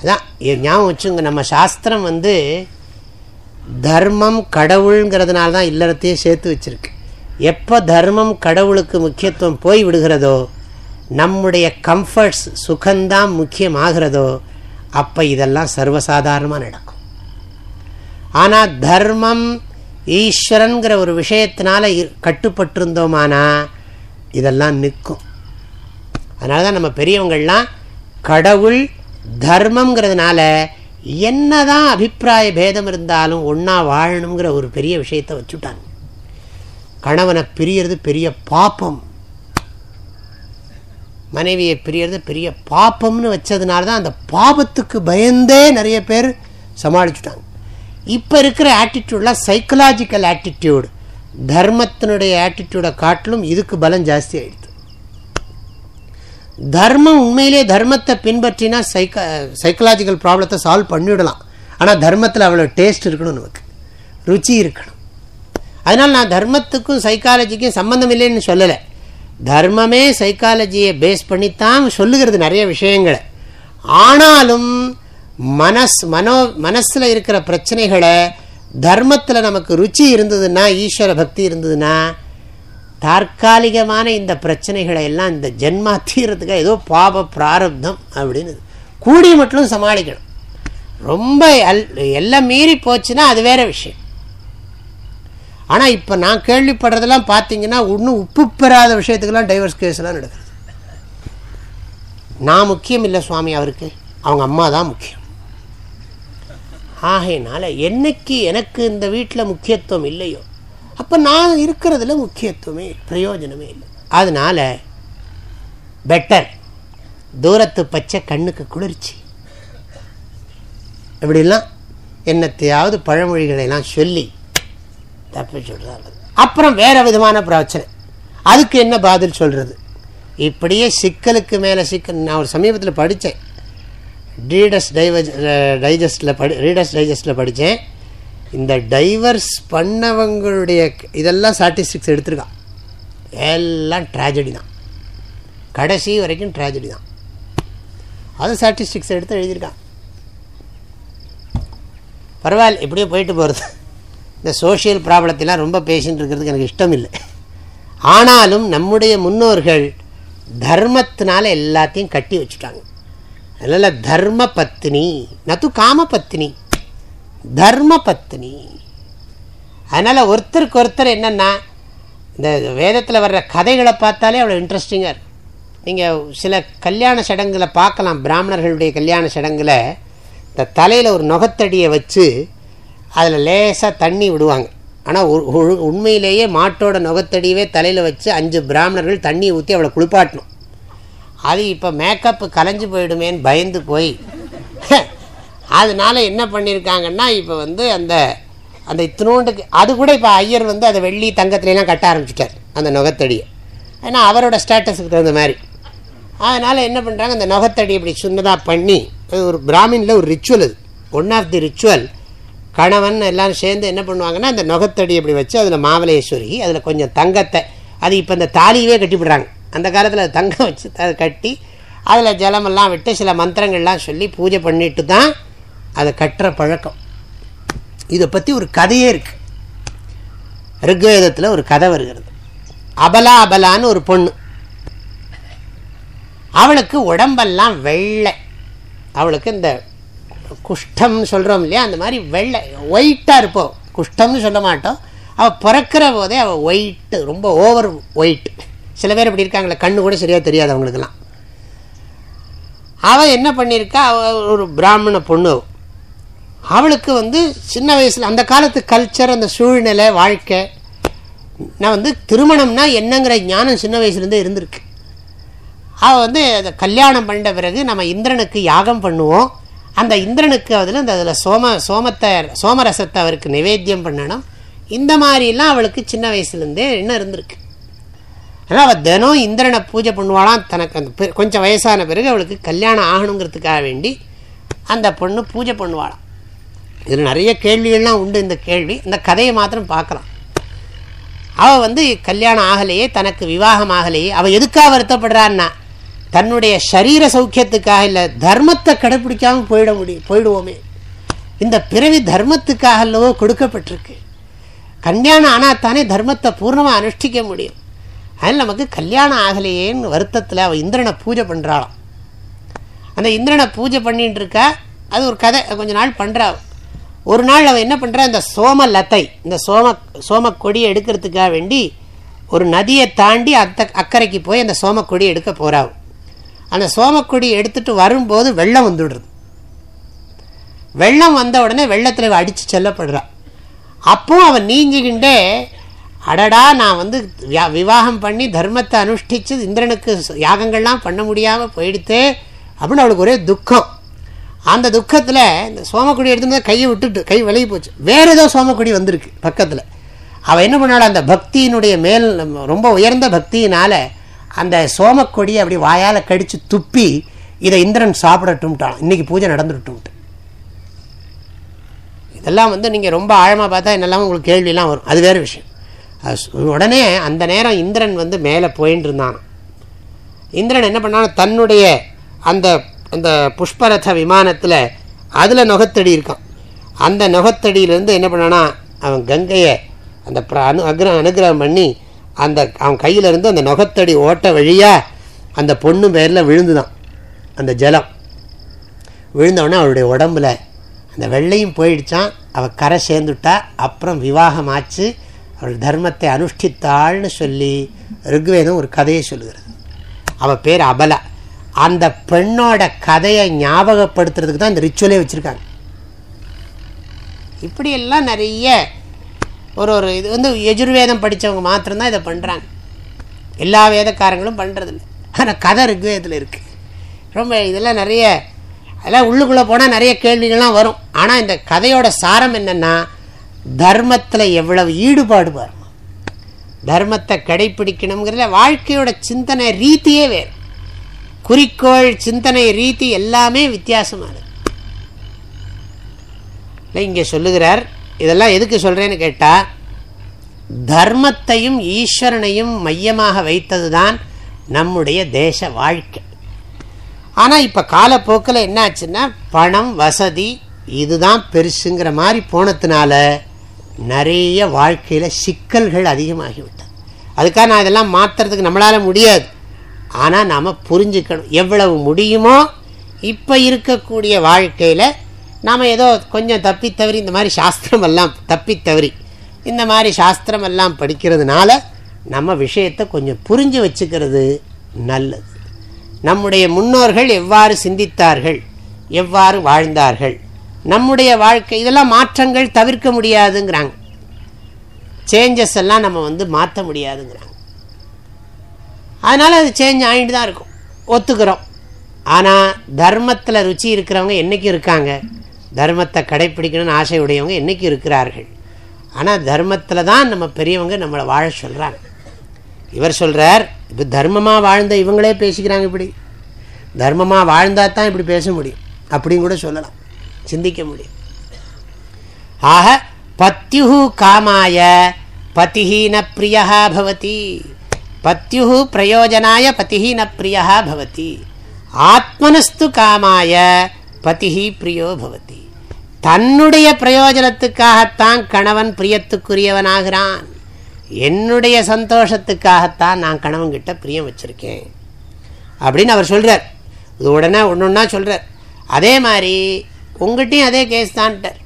அதான் ஞாபகம் வச்சுங்க நம்ம சாஸ்திரம் வந்து தர்மம் கடவுளுங்கிறதுனால தான் இல்லறத்தையே சேர்த்து வச்சுருக்கு. எப்போ தர்மம் கடவுளுக்கு முக்கியத்துவம் போய் விடுகிறதோ நம்முடைய கம்ஃபர்ட்ஸ் சுகந்தான் முக்கியமாகிறதோ அப்போ இதெல்லாம் சர்வசாதாரணமாக நடக்கும். ஆனால் தர்மம் ஈஸ்வரன்கிற ஒரு விஷயத்தினால கட்டுப்பட்டிருந்தோமானா இதெல்லாம் நிற்கும். அதனால தான் நம்ம பெரியவங்கள்லாம் கடவுள் தர்மங்கிறதுனால என்னதான் அபிப்பிராய பேதம் இருந்தாலும் ஒன்றா வாழணுங்கிற ஒரு பெரிய விஷயத்தை வச்சுட்டாங்க. கணவனை பிரியறது பெரிய பாப்பம். மனைவியை பிரியறது பெரிய பாப்பம்னு வச்சதுனால தான் அந்த பாபத்துக்கு பயந்தே நிறைய பேர் சமாளிச்சுட்டாங்க. இப்போ இருக்கிற ஆட்டிடியூட்லாம் சைக்கலாஜிக்கல் ஆட்டிடியூடு தர்மத்தினுடைய ஆட்டிடியூடை காட்டிலும் இதுக்கு பலம் ஜாஸ்தி ஆயிடுது. தர்மம் உண்மையிலே தர்மத்தை பின்பற்றினா சைக்க சைக்கலாஜிக்கல் ப்ராப்ளத்தை சால்வ் பண்ணிவிடலாம் ஆனால் தர்மத்தில் அவ்வளோ டேஸ்ட் இருக்கணும் நமக்கு. ருச்சி இருக்கணும். அதனால் நான் தர்மத்துக்கும் சைக்காலஜிக்கும் சம்மந்தம் இல்லைன்னு சொல்லலை. தர்மமே சைக்காலஜியை பேஸ் பண்ணித்தான் சொல்லுகிறது நிறைய விஷயங்களை. ஆனாலும் மனஸ் மனோ மனசில் இருக்கிற பிரச்சனைகளை தர்மத்தில் நமக்கு ருச்சி இருந்ததுன்னா ஈஸ்வர பக்தி இருந்ததுன்னா தற்காலிகமான இந்த பிரச்சனைகளை எல்லாம் இந்த ஜென்மா தீரத்துக்காக ஏதோ பாப பிராரப்தம் அப்படின்னு கூடி மட்டும் சமாளிக்கணும். ரொம்ப எல் எல்லாம் மீறி போச்சுன்னா அது வேற விஷயம். ஆனால் இப்போ நான் கேள்விப்படுறதெல்லாம் பார்த்தீங்கன்னா இன்னும் உப்பு பெறாத விஷயத்துக்கெல்லாம் டைவர்ஸ் கேஸ்லாம் நடக்கிறது நான் முக்கியம் இல்லை சுவாமி அவருக்கு. அவங்க அம்மா தான் முக்கியம். ஆகையினால் என்னைக்கு எனக்கு இந்த வீட்டில் முக்கியத்துவம் இல்லையோ அப்போ நான் இருக்கிறதுல முக்கியத்துவமே பிரயோஜனமே இல்லை. அதனால் பெட்டர் தூரத்து பச்சை கண்ணுக்கு குளிர்ச்சி. இப்படிலாம் என்னத்தையாவது பழமொழிகளெல்லாம் சொல்லி தப்பி சொல்கிறாங்க அப்புறம் வேறு விதமான பிரச்சனை. அதுக்கு என்ன பதில் சொல்கிறது இப்படியே சிக்கலுக்கு மேலே சிக்கல் நான் ஒரு சமீபத்தில் படித்தேன் ரீடர்ஸ் டைவர்ஸ் டைஜஸ்டில் படி ரீடர்ஸ் டைஜஸ்டில் படித்தேன் இந்த டைவர்ஸ் பண்ணவங்களுடைய இதெல்லாம் ஸ்டாட்டிஸ்டிக்ஸ் எடுத்திருக்கான். எல்லாம் ட்ராஜடி தான். கடைசி வரைக்கும் ட்ராஜடி தான். அது ஸ்டாட்டிஸ்டிக்ஸ் எடுத்து எழுதியிருக்கான். பரவாயில்ல இப்படியே போயிட்டு போகிறது இந்த சோஷியல் ப்ராப்ளத்திலாம் ரொம்ப பேசின்னு இருக்கிறதுக்கு எனக்கு இஷ்டம் இல்லை ஆனாலும் நம்முடைய முன்னோர்கள் தர்மத்தினால எல்லாத்தையும் கட்டி வச்சுட்டாங்க. அதனால் தர்ம பத்னி நத்து காம பத்னி தர்ம பத்னி அதனால் ஒருத்தருக்கு ஒருத்தர் என்னென்னா இந்த வேதத்தில் வர்ற கதைகளை பார்த்தாலே அவ்வளோ இன்ட்ரெஸ்டிங்காக இருக்கும். நீங்கள் சில கல்யாண சடங்குகளை பார்க்கலாம். பிராமணர்களுடைய கல்யாண சடங்கில் இந்த தலையில் ஒரு நுகத்தடியை வச்சு அதில் லேசாக தண்ணி விடுவாங்க. ஆனால் உண்மையிலேயே மாட்டோட நுகத்தடியவே தலையில் வச்சு அஞ்சு பிராமணர்கள் தண்ணியை ஊற்றி அவளை குளிப்பாட்டணும். அது இப்போ மேக்கப்பு கலைஞ்சு போயிடுமேன்னு பயந்து போய். அதனால என்ன பண்ணியிருக்காங்கன்னா இப்போ வந்து அந்த அந்த இத்தினோண்டுக்கு அது கூட இப்போ ஐயர் வந்து அதை வெள்ளி தங்கத்துலலாம் கட்ட ஆரம்பிச்சிட்டார் அந்த நுகத்தடியை. ஏன்னா அவரோட ஸ்டேட்டஸுக்கு தகுந்த மாதிரி. அதனால் என்ன பண்ணுறாங்க அந்த நுகத்தடி இப்படி சின்னதாக பண்ணி ஒரு பிராமினில் ஒரு ரிச்சுவல் அது. ஒன் ஆஃப் தி ரிச்சுவல் கணவன் எல்லாம் சேர்ந்து என்ன பண்ணுவாங்கன்னா அந்த நுகத்தடி இப்படி வச்சு அதில் மாவலேஸ்வரி அதில் கொஞ்சம் தங்கத்தை அது இப்போ இந்த தாலியவே கட்டிவிடுறாங்க. அந்த காலத்தில் தங்கம் வச்சு அதை கட்டி அதில் ஜலமெல்லாம் விட்டு சில மந்திரங்கள்லாம் சொல்லி பூஜை பண்ணிட்டு தான் அதை கட்டுற பழக்கம். இதை பற்றி ஒரு கதையே இருக்குது ரிக்வேதத்தில் ஒரு கதை வருகிறது. அபலா அபலான்னு ஒரு பொண்ணு. அவளுக்கு உடம்பெல்லாம் வெள்ளை. அவளுக்கு இந்த குஷ்டம்னு சொல்கிறோம் இல்லையா அந்த மாதிரி வெள்ளை ஒயிட்டாக இருப்போம் குஷ்டம்னு சொல்ல மாட்டோம். அவள் பிறக்கிற போதே அவள் ஒயிட்டு ரொம்ப ஓவர் ஒயிட் சில பேர் இப்படி இருக்காங்களே கண்ணு கூட சரியாக தெரியாது அவங்களுக்கெல்லாம். அவள் என்ன பண்ணியிருக்கா? அவள் ஒரு பிராமண பொண்ணு அவளுக்கு வந்து சின்ன வயசில் அந்த காலத்து கல்ச்சர் அந்த சூழ்நிலை வாழ்க்கை நான் வந்து திருமணம்னா என்னங்கிற ஞானம் சின்ன வயசுலேருந்தே இருந்திருக்கு. அவள் வந்து அதை கல்யாணம் பண்ணிட்ட பிறகு நம்ம இந்திரனுக்கு யாகம் பண்ணுவோம். அந்த இந்திரனுக்கு அதில் அந்த அதில் சோம சோமத்தை சோமரசத்தை அவருக்கு நிவேத்தியம் பண்ணணும். இந்த மாதிரிலாம் அவளுக்கு சின்ன வயசுலேருந்தே என்ன இருந்திருக்கு. ஆனால் அவள் தினம் இந்திரனை பூஜை பண்ணுவாளாம் தனக்கு அந்த கொஞ்சம் வயசான பிறகு அவளுக்கு கல்யாணம் ஆகணுங்கிறதுக்காக வேண்டி அந்த பொண்ணு பூஜை பண்ணுவாளாம். இதில் நிறைய கேள்விகள்லாம் உண்டு இந்த கேள்வி. இந்த கதையை மாத்திரம் பார்க்கலாம். அவள் வந்து கல்யாணம் ஆகலையே தனக்கு விவாகம் ஆகலையே அவள் எதுக்காக வருத்தப்படுறான்னா தன்னுடைய சரீர சௌக்கியத்துக்காக இல்லை தர்மத்தை கடைப்பிடிக்காமல் போயிட முடியும் போயிடுவோமே. இந்த பிறவி தர்மத்துக்காக அல்லவோ கொடுக்கப்பட்டிருக்கு. கல்யாணம் ஆனால் தானே தர்மத்தை பூர்ணமாக அனுஷ்டிக்க முடியும். அதில் நமக்கு கல்யாணம் ஆகலையேன்னு வருத்தத்தில் அவள் இந்திரனை பூஜை பண்ணுறாளாம் அந்த இந்திரனை பூஜை பண்ணிகிட்டு இருக்கா அது ஒரு கதை கொஞ்ச நாள் பண்ணுறா ஒரு நாள் அவள் என்ன பண்ணுறா இந்த சோம லத்தை இந்த சோம சோம கொடியை எடுக்கிறதுக்காக வேண்டி ஒரு நதியை தாண்டி அத்த அக்கறைக்கு போய் அந்த சோமக்கொடி எடுக்க போகிறாள் அந்த சோமக்கொடி எடுத்துகிட்டு வரும்போது வெள்ளம் வந்துடுறது வெள்ளம் வந்த உடனே வெள்ளத்தில் அடித்து செல்லப்படுறான் அப்போ அவன் நீஞ்சிக்கிண்டே அடடா நான் வந்து விவாகம் பண்ணி தர்மத்தை அனுஷ்டிச்சு இந்திரனுக்கு யாகங்கள்லாம் பண்ண முடியாமல் போயிடுத்து அப்படின்னு அவளுக்கு ஒரே துக்கம். அந்த துக்கத்தில் இந்த சோமக்குடி எடுத்துட்டு கையை விட்டுட்டு கை விலகி போச்சு. வேறு ஏதோ சோமக்குடி வந்திருக்கு பக்கத்தில். அவள் என்ன பண்ணாள் அந்த பக்தியினுடைய மேல் ரொம்ப உயர்ந்த பக்தியினால் அந்த சோமக்கொடியை அப்படி வாயால் கடித்து துப்பி இதை இந்திரன் சாப்பிடட்டும்ட்டான். இன்றைக்கி பூஜை நடந்துட்டும்ட்டு இதெல்லாம் வந்து நீங்கள் ரொம்ப ஆழமாக பார்த்தா என்னெல்லாம் உங்களுக்கு கேள்வியெல்லாம் வரும். அது வேறு விஷயம். உடனே அந்த நேரம் இந்திரன் வந்து மேலே போயின்னு இருந்தான் இந்திரன் என்ன பண்ணான்? தன்னுடைய அந்த அந்த புஷ்பரத விமானத்தில் அதில் நுகத்தடி இருக்கான். அந்த நுகத்தடியிலேருந்து என்ன பண்ணானா அவன் கங்கையை அந்த அனு அக்ரம் அனுகிரகம் பண்ணி அந்த அவன் கையிலிருந்து அந்த நுகத்தடி ஓட்ட வழியாக அந்த பொண்ணு பேரில் விழுந்துதான். அந்த ஜலம். விழுந்தவுடனே அவளுடைய உடம்புல அந்த வெள்ளையும் போயிடுச்சான். அவள் கரை சேர்ந்துட்டா அப்புறம் விவாகமாச்சு. அவள் தர்மத்தை அனுஷ்டித்தாள்னு சொல்லி ருக்வேதம் ஒரு கதையை சொல்லுகிறது. அவள் பேர் அபலா. அந்த பெண்ணோட கதையை ஞாபகப்படுத்துறதுக்கு தான் இந்த ரிச்சுவலே வச்சுருக்காங்க. இப்படியெல்லாம் நிறைய ஒரு ஒரு இது வந்து எஜுர்வேதம் படித்தவங்க மாத்திரம்தான் இதை பண்ணுறாங்க எல்லா வேதக்காரங்களும் பண்ணுறதில்ல ஆனால் கதை ருக்வேதத்தில் இருக்குது ரொம்ப இதெல்லாம் நிறைய அதெல்லாம் உள்ளுக்குள்ளே போனால் நிறைய கேள்விகள்லாம் வரும். ஆனால் இந்த கதையோட சாரம் என்னென்னா தர்மத்தில் எவ்வளவு ஈடுபாடு பாருங்க. தர்மத்தை கடைப்பிடிக்கணுங்கிறத வாழ்க்கையோட சிந்தனை ரீதியே வேறு. குறிக்கோள் சிந்தனை ரீதி எல்லாமே வித்தியாசமானது. இங்கே சொல்லுகிறார் இதெல்லாம் எதுக்கு சொல்கிறேன்னு கேட்டால் தர்மத்தையும் ஈஸ்வரனையும் மையமாக வைத்தது தான் நம்முடைய தேச வாழ்க்கை. ஆனால் இப்போ காலப்போக்கில் என்னாச்சுன்னா பணம் வசதி இதுதான் பெருசுங்கிற மாதிரி போனதுனால நிறைய வாழ்க்கையில் சிக்கல்கள் அதிகமாகிவிட்டது. அதுக்காக நான் இதெல்லாம் மாற்றுறதுக்கு நம்மளால் முடியாது. ஆனால் நாம் புரிஞ்சுக்கணும். எவ்வளவு முடியுமோ இப்போ இருக்கக்கூடிய வாழ்க்கையில் நாம் ஏதோ கொஞ்சம் தப்பித்தவறி இந்த மாதிரி சாஸ்திரமெல்லாம் தப்பித்தவறி இந்த மாதிரி சாஸ்திரமெல்லாம் படிக்கிறதுனால நம்ம விஷயத்தை கொஞ்சம் புரிஞ்சு வச்சுக்கிறது நல்லது. நம்முடைய முன்னோர்கள் எவ்வாறு சிந்தித்தார்கள் எவ்வாறு வாழ்ந்தார்கள் நம்முடைய வாழ்க்கை இதெல்லாம் மாற்றங்கள் தவிர்க்க முடியாதுங்கிறாங்க. சேஞ்சஸ் எல்லாம் நம்ம வந்து மாற்ற முடியாதுங்கிறாங்க. அதனால் அது சேஞ்ச் ஆகிட்டு தான் இருக்கும். ஒத்துக்கிறோம். ஆனால் தர்மத்தில் ருச்சி இருக்கிறவங்க என்றைக்கும் இருக்காங்க? தர்மத்தை கடைப்பிடிக்கணும்னு ஆசையுடையவங்க என்றைக்கும் இருக்கிறார்கள்? ஆனால் தர்மத்தில் தான் நம்ம பெரியவங்க நம்மளை வாழ சொல்கிறாங்க இவர் சொல்கிறார் இப்போ தர்மமாக வாழ்ந்த இவங்களே பேசிக்கிறாங்க இப்படி. தர்மமாக வாழ்ந்தால் தான் இப்படி பேச முடியும். அப்படின்னு கூட சொல்லலாம். சிந்திக்க முடியும். ஆக பத்யு காமாய பதிஹீன பிரியா பவதி. பத்யு பிரயோஜனாய பதிஹீன பிரியா பவதி. ஆத்மனஸ்து காமாய பதிஹி பிரியோ பவதி. தன்னுடைய பிரயோஜனத்துக்காகத்தான் கணவன் பிரியத்துக்குரியவனாகிறான். என்னுடைய சந்தோஷத்துக்காகத்தான் நான் கணவன்கிட்ட பிரியம் வச்சுருக்கேன். அப்படின்னு அவர் சொல்கிறார் இது உடனே ஒன்று ஒன்றா சொல்கிறார் அதே மாதிரி உங்கள்கிட்டையும் அதே கேஸ் தான்ட்டார்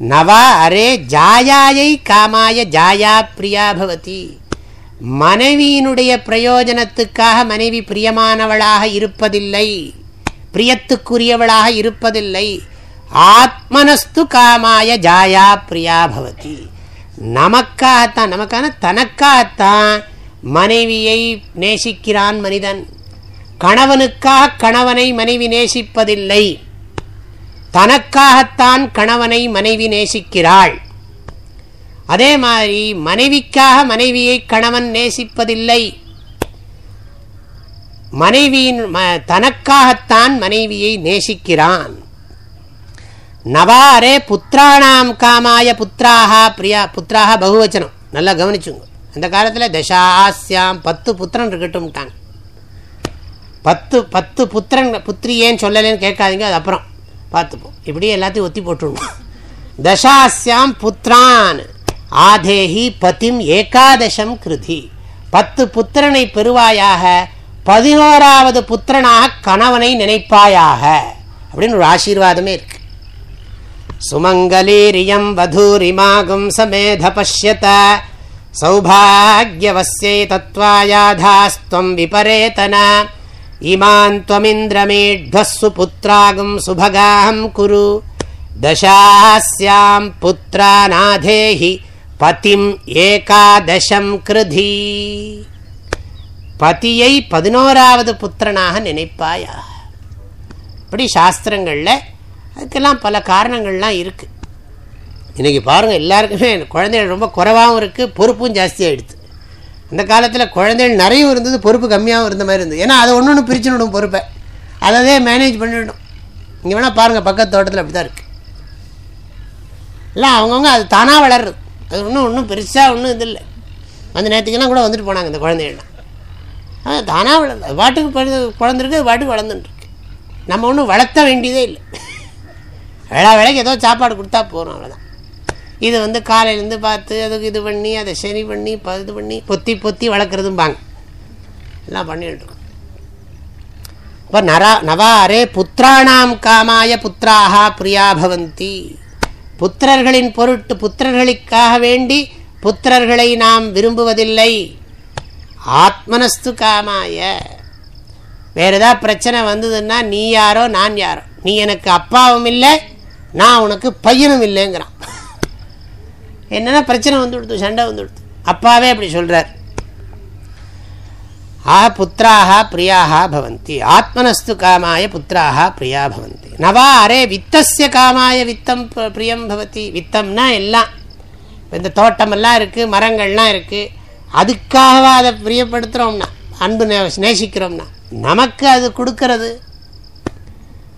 நவா அரே ஜாயாயை காமாய ஜாயா பிரியா பவதி. மனைவியினுடைய பிரயோஜனத்துக்காக மனைவி பிரியமானவளாக இருப்பதில்லை. பிரியத்துக்குரியவளாக இருப்பதில்லை. ஆத்மனஸ்து காமாய ஜாயா பிரியா பவதி. நமக்காகத்தான் நமக்கான தனக்காகத்தான் மனைவியை நேசிக்கிறான் மனிதன். கணவனுக்காக கணவனை மனைவி நேசிப்பதில்லை. தனக்காகத்தான் கணவனை மனைவி நேசிக்கிறாள். அதே மாதிரி மனைவிக்காக மனைவியை கணவன் நேசிப்பதில்லை. மனைவியின் தனக்காகத்தான் மனைவியை நேசிக்கிறான். நவாரே புத்திராணாம் காமாய புத்திராக பிரியா புத்திராக பகுவச்சனம். நல்லா கவனிச்சுங்க. அந்த காலத்தில் தசாஸ்யாம் பத்து புத்திரன் இருக்கட்டும்ட்டாங்க. பத்து பத்து புத்திரன் புத்திரி ஏன் சொல்லலைன்னு கேட்காதீங்க அது அப்புறம். பார்த்துப்போம் இப்படியே எல்லாத்தையும் ஒத்தி போட்டுருவோம். தசாஸ்யாம் புத்திரான். ஆதேஹி பதிம் ஏகாதசம் கிருதி. பத்து புத்திரனை பெறுவாயாக. பதினோராவது புத்திரனாக கணவனை நினைப்பாயாக. அப்படின்னு ஒரு ஆசீர்வாதமே இருக்கு. சுமங்கலீரியம் வதூரிமாகும் சமேத பசியத சௌபாகியவசியை தத்வாயாதாஸ்துவம் விபரேதன. இமான் துவமிந்திரமேட்வஸ்ஸு புத்திராகும் சுபகாம் குரு. தசாஸ்யாம் புத்திராநாதேஹி பதிம் ஏகாதசம் கிருதி. பதியை பதினோராவது புத்திரனாக நினைப்பாயா? இப்படி சாஸ்திரங்களில் அதுக்கெல்லாம் பல காரணங்கள்லாம் இருக்குது இன்றைக்கி பாருங்கள் எல்லாருக்குமே குழந்தைகள் ரொம்ப குறைவாகவும் இருக்குது பொறுப்பும் ஜாஸ்தியாகிடுது இந்த காலத்தில் குழந்தைகள் நிறையும் இருந்தது பொறுப்பு கம்மியாகவும் இருந்த மாதிரி இருந்தது. ஏன்னா அதை ஒன்று ஒன்று பிரிச்சுடணும் பொறுப்பை. அதை மேனேஜ் பண்ணிவிடும் இங்கே வேணால் பாருங்கள் பக்கத்து தோட்டத்தில் அப்படி தான் இருக்குது இல்லை அவங்கவுங்க அது தானாக வளர்றது. அது ஒன்றும் ஒன்றும் பெருசாக ஒன்றும் இது இல்லை. அந்த நேரத்துக்கெல்லாம் கூட வந்துட்டு போனாங்க இந்த குழந்தைகள்லாம். அது தானாக வளர்ந்து அது பாட்டுக்கு குழந்திருக்கு அது பாட்டுக்கு வளர்ந்துட்டுருக்கு. நம்ம ஒன்றும் வளர்த்த வேண்டியதே இல்லை. வேளா வேலைக்கு ஏதோ சாப்பாடு கொடுத்தா போகிறோம் அவ்வளோதான் இது வந்து காலையிலேருந்து பார்த்து அதுக்கு இது பண்ணி அதை சரி பண்ணி இது பண்ணி பொத்தி பொத்தி வளர்க்குறதும்பாங்க. எல்லாம் பண்ணிட்டுருக்கோம் இப்போ நரா நவாரே புத்திராணாம் காமாய புத்திராக பிரியா பவந்தி. புத்திரர்களின் பொருட்டு புத்திரர்களுக்காக வேண்டி புத்திரர்களை நாம் விரும்புவதில்லை. ஆத்மனஸ்து காமாய. வேறு ஏதாவது பிரச்சனை வந்ததுன்னா நீ யாரோ நான் யாரோ. நீ எனக்கு அப்பாவும் இல்லை நான் உனக்கு பையனும் இல்லைங்கிறான். என்னென்னா பிரச்சனை வந்து கொடுத்து சண்டை வந்து கொடுத்து அப்பாவே அப்படி சொல்கிறார் ஆ புத்திராக பிரியாக பவந்தி. ஆத்மனஸ்து காமாய புத்திராக பிரியா பவந்தி. நவா அரே வித்தசிய காமாய வித்தம் பிரியம் பவதி வித்தம்னா எல்லாம். இந்த தோட்டமெல்லாம் இருக்குது மரங்கள்லாம் இருக்குது அதுக்காகவா அதை பிரியப்படுத்துகிறோம்னா அன்பு நேசிக்கிறோம்னா நமக்கு அது கொடுக்கறது.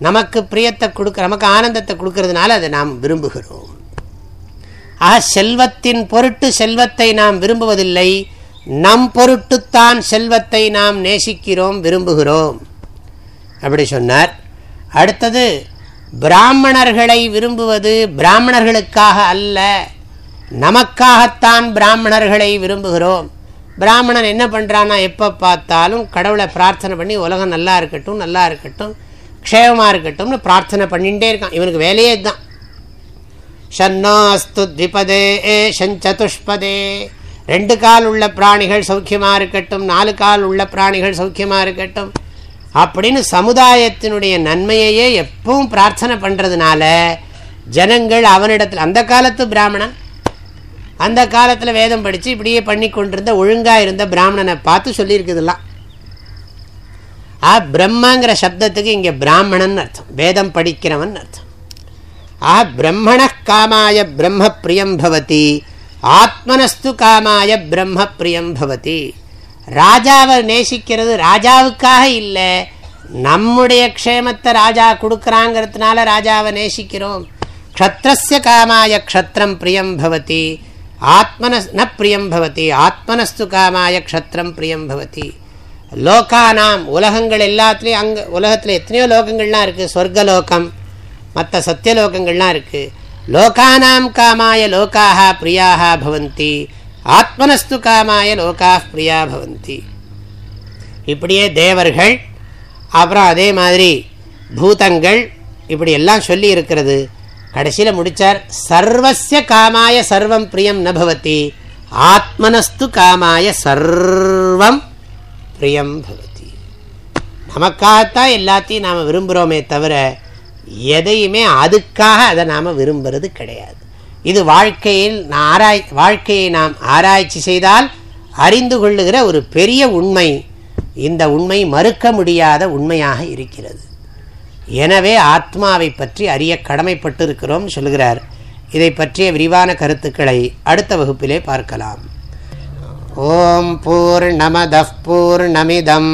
நமக்கு பிரியத்தை கொடுக்க நமக்கு ஆனந்தத்தை கொடுக்கறதுனால அதை நாம் விரும்புகிறோம். ஆக செல்வத்தின் பொருட்டு செல்வத்தை நாம் விரும்புவதில்லை. நம் பொருட்டுத்தான் செல்வத்தை நாம் நேசிக்கிறோம் விரும்புகிறோம். அப்படி சொன்னார். அடுத்தது பிராமணர்களை விரும்புவது பிராமணர்களுக்காக அல்ல. நமக்காகத்தான் பிராமணர்களை விரும்புகிறோம். பிராமணன் என்ன பண்ணுறான்னா எப்போ பார்த்தாலும் கடவுளை பிரார்த்தனை பண்ணி உலகம் நல்லா இருக்கட்டும் நல்லா இருக்கட்டும் க்ஷேமமாக இருக்கட்டும்னு பிரார்த்தனை பண்ணிகிட்டே இருக்கான். இவனுக்கு வேலையே தான் ஷன்னாஸ்து திபதே ஏ சதுஷ்பதே ரெண்டு கால் உள்ள பிராணிகள் சௌக்கியமாக இருக்கட்டும் நாலு கால் உள்ள பிராணிகள் சௌக்கியமாக இருக்கட்டும். அப்படின்னு சமுதாயத்தினுடைய நன்மையையே எப்பவும் பிரார்த்தனை பண்ணுறதுனால ஜனங்கள் அவனிடத்தில் அந்த காலத்து பிராமணன் அந்த காலத்தில் வேதம் படித்து இப்படியே பண்ணி கொண்டிருந்த ஒழுங்காக இருந்த பிராமணனை பார்த்து சொல்லியிருக்குதுலாம். ஆ பிரம்மங்கிற சப்தத்துக்கு இங்கே பிராமணன் அர்த்தம் வேதம் படிக்கிறவன் அர்த்தம். ஆ பிரம்மண காமாய பிரம்ம பிரியம் பவதி ஆத்மனஸ்து காமாய பிரம்ம பிரியம் பவதி ராஜாவை நேசிக்கிறது ராஜாவுக்காக இல்லை நம்முடைய க்ஷேமத்தை ராஜா கொடுக்குறாங்கிறதுனால ராஜாவை நேசிக்கிறோம். க்ஷத்ரஸ்ய காமாய க்ஷத்ரம் பிரியம் பவதி ஆத்மன ந பிரியம் பவதி ஆத்மனஸ்து காமாய க்ஷத்ரம் பிரியம் பவதி. லோகானாம் உலகங்கள் எல்லாத்துலேயும் அங்கே உலகத்தில் எத்தனையோ லோகங்கள்லாம் இருக்குது சொர்க்கலோகம் மற்ற சத்தியலோகங்கள்லாம் இருக்குது லோகானாம் காமாய லோக்காக பிரியாக பவந்தி. ஆத்மனஸ்து காமாய லோகா பிரியா பவந்தி. இப்படியே தேவர்கள் அப்புறம் அதே மாதிரி பூதங்கள் இப்படி எல்லாம் சொல்லி இருக்கிறது. கடைசியில் முடித்தார் சர்வசிய காமாய சர்வம் பிரியம் நபவதி ஆத்மனஸ்து காமாய சர்வம் பிரியம் பவதி. நமக்காகத்தான் எல்லாத்தையும் நாம் விரும்புகிறோமே தவிர எதையுமே அதுக்காக அதை நாம் விரும்புறது கிடையாது. இது வாழ்க்கையில் ஆராய் வாழ்க்கையை நாம் ஆராய்ச்சி செய்தால் அறிந்து கொள்ளுகிற ஒரு பெரிய உண்மை இந்த உண்மை மறுக்க முடியாத உண்மையாக இருக்கிறது. எனவே ஆத்மாவை பற்றி அறிய கடமைப்பட்டிருக்கிறோம் சொல்கிறார் இதை பற்றிய விரிவான கருத்துக்களை அடுத்த வகுப்பிலே பார்க்கலாம். ஓம் பூர்ணமத பூர்ணமிதம்.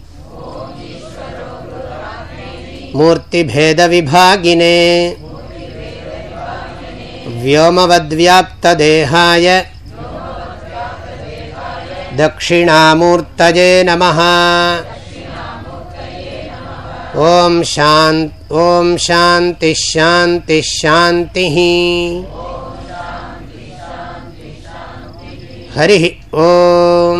मूर्तिभेदविभागिने। व्योमवद्व्याप्तदेहाय। दक्षिणामूर्तये नमः। ॐ शान् ॐ शान्तिश्शान्तिश्शान्तिः हरिः ॐ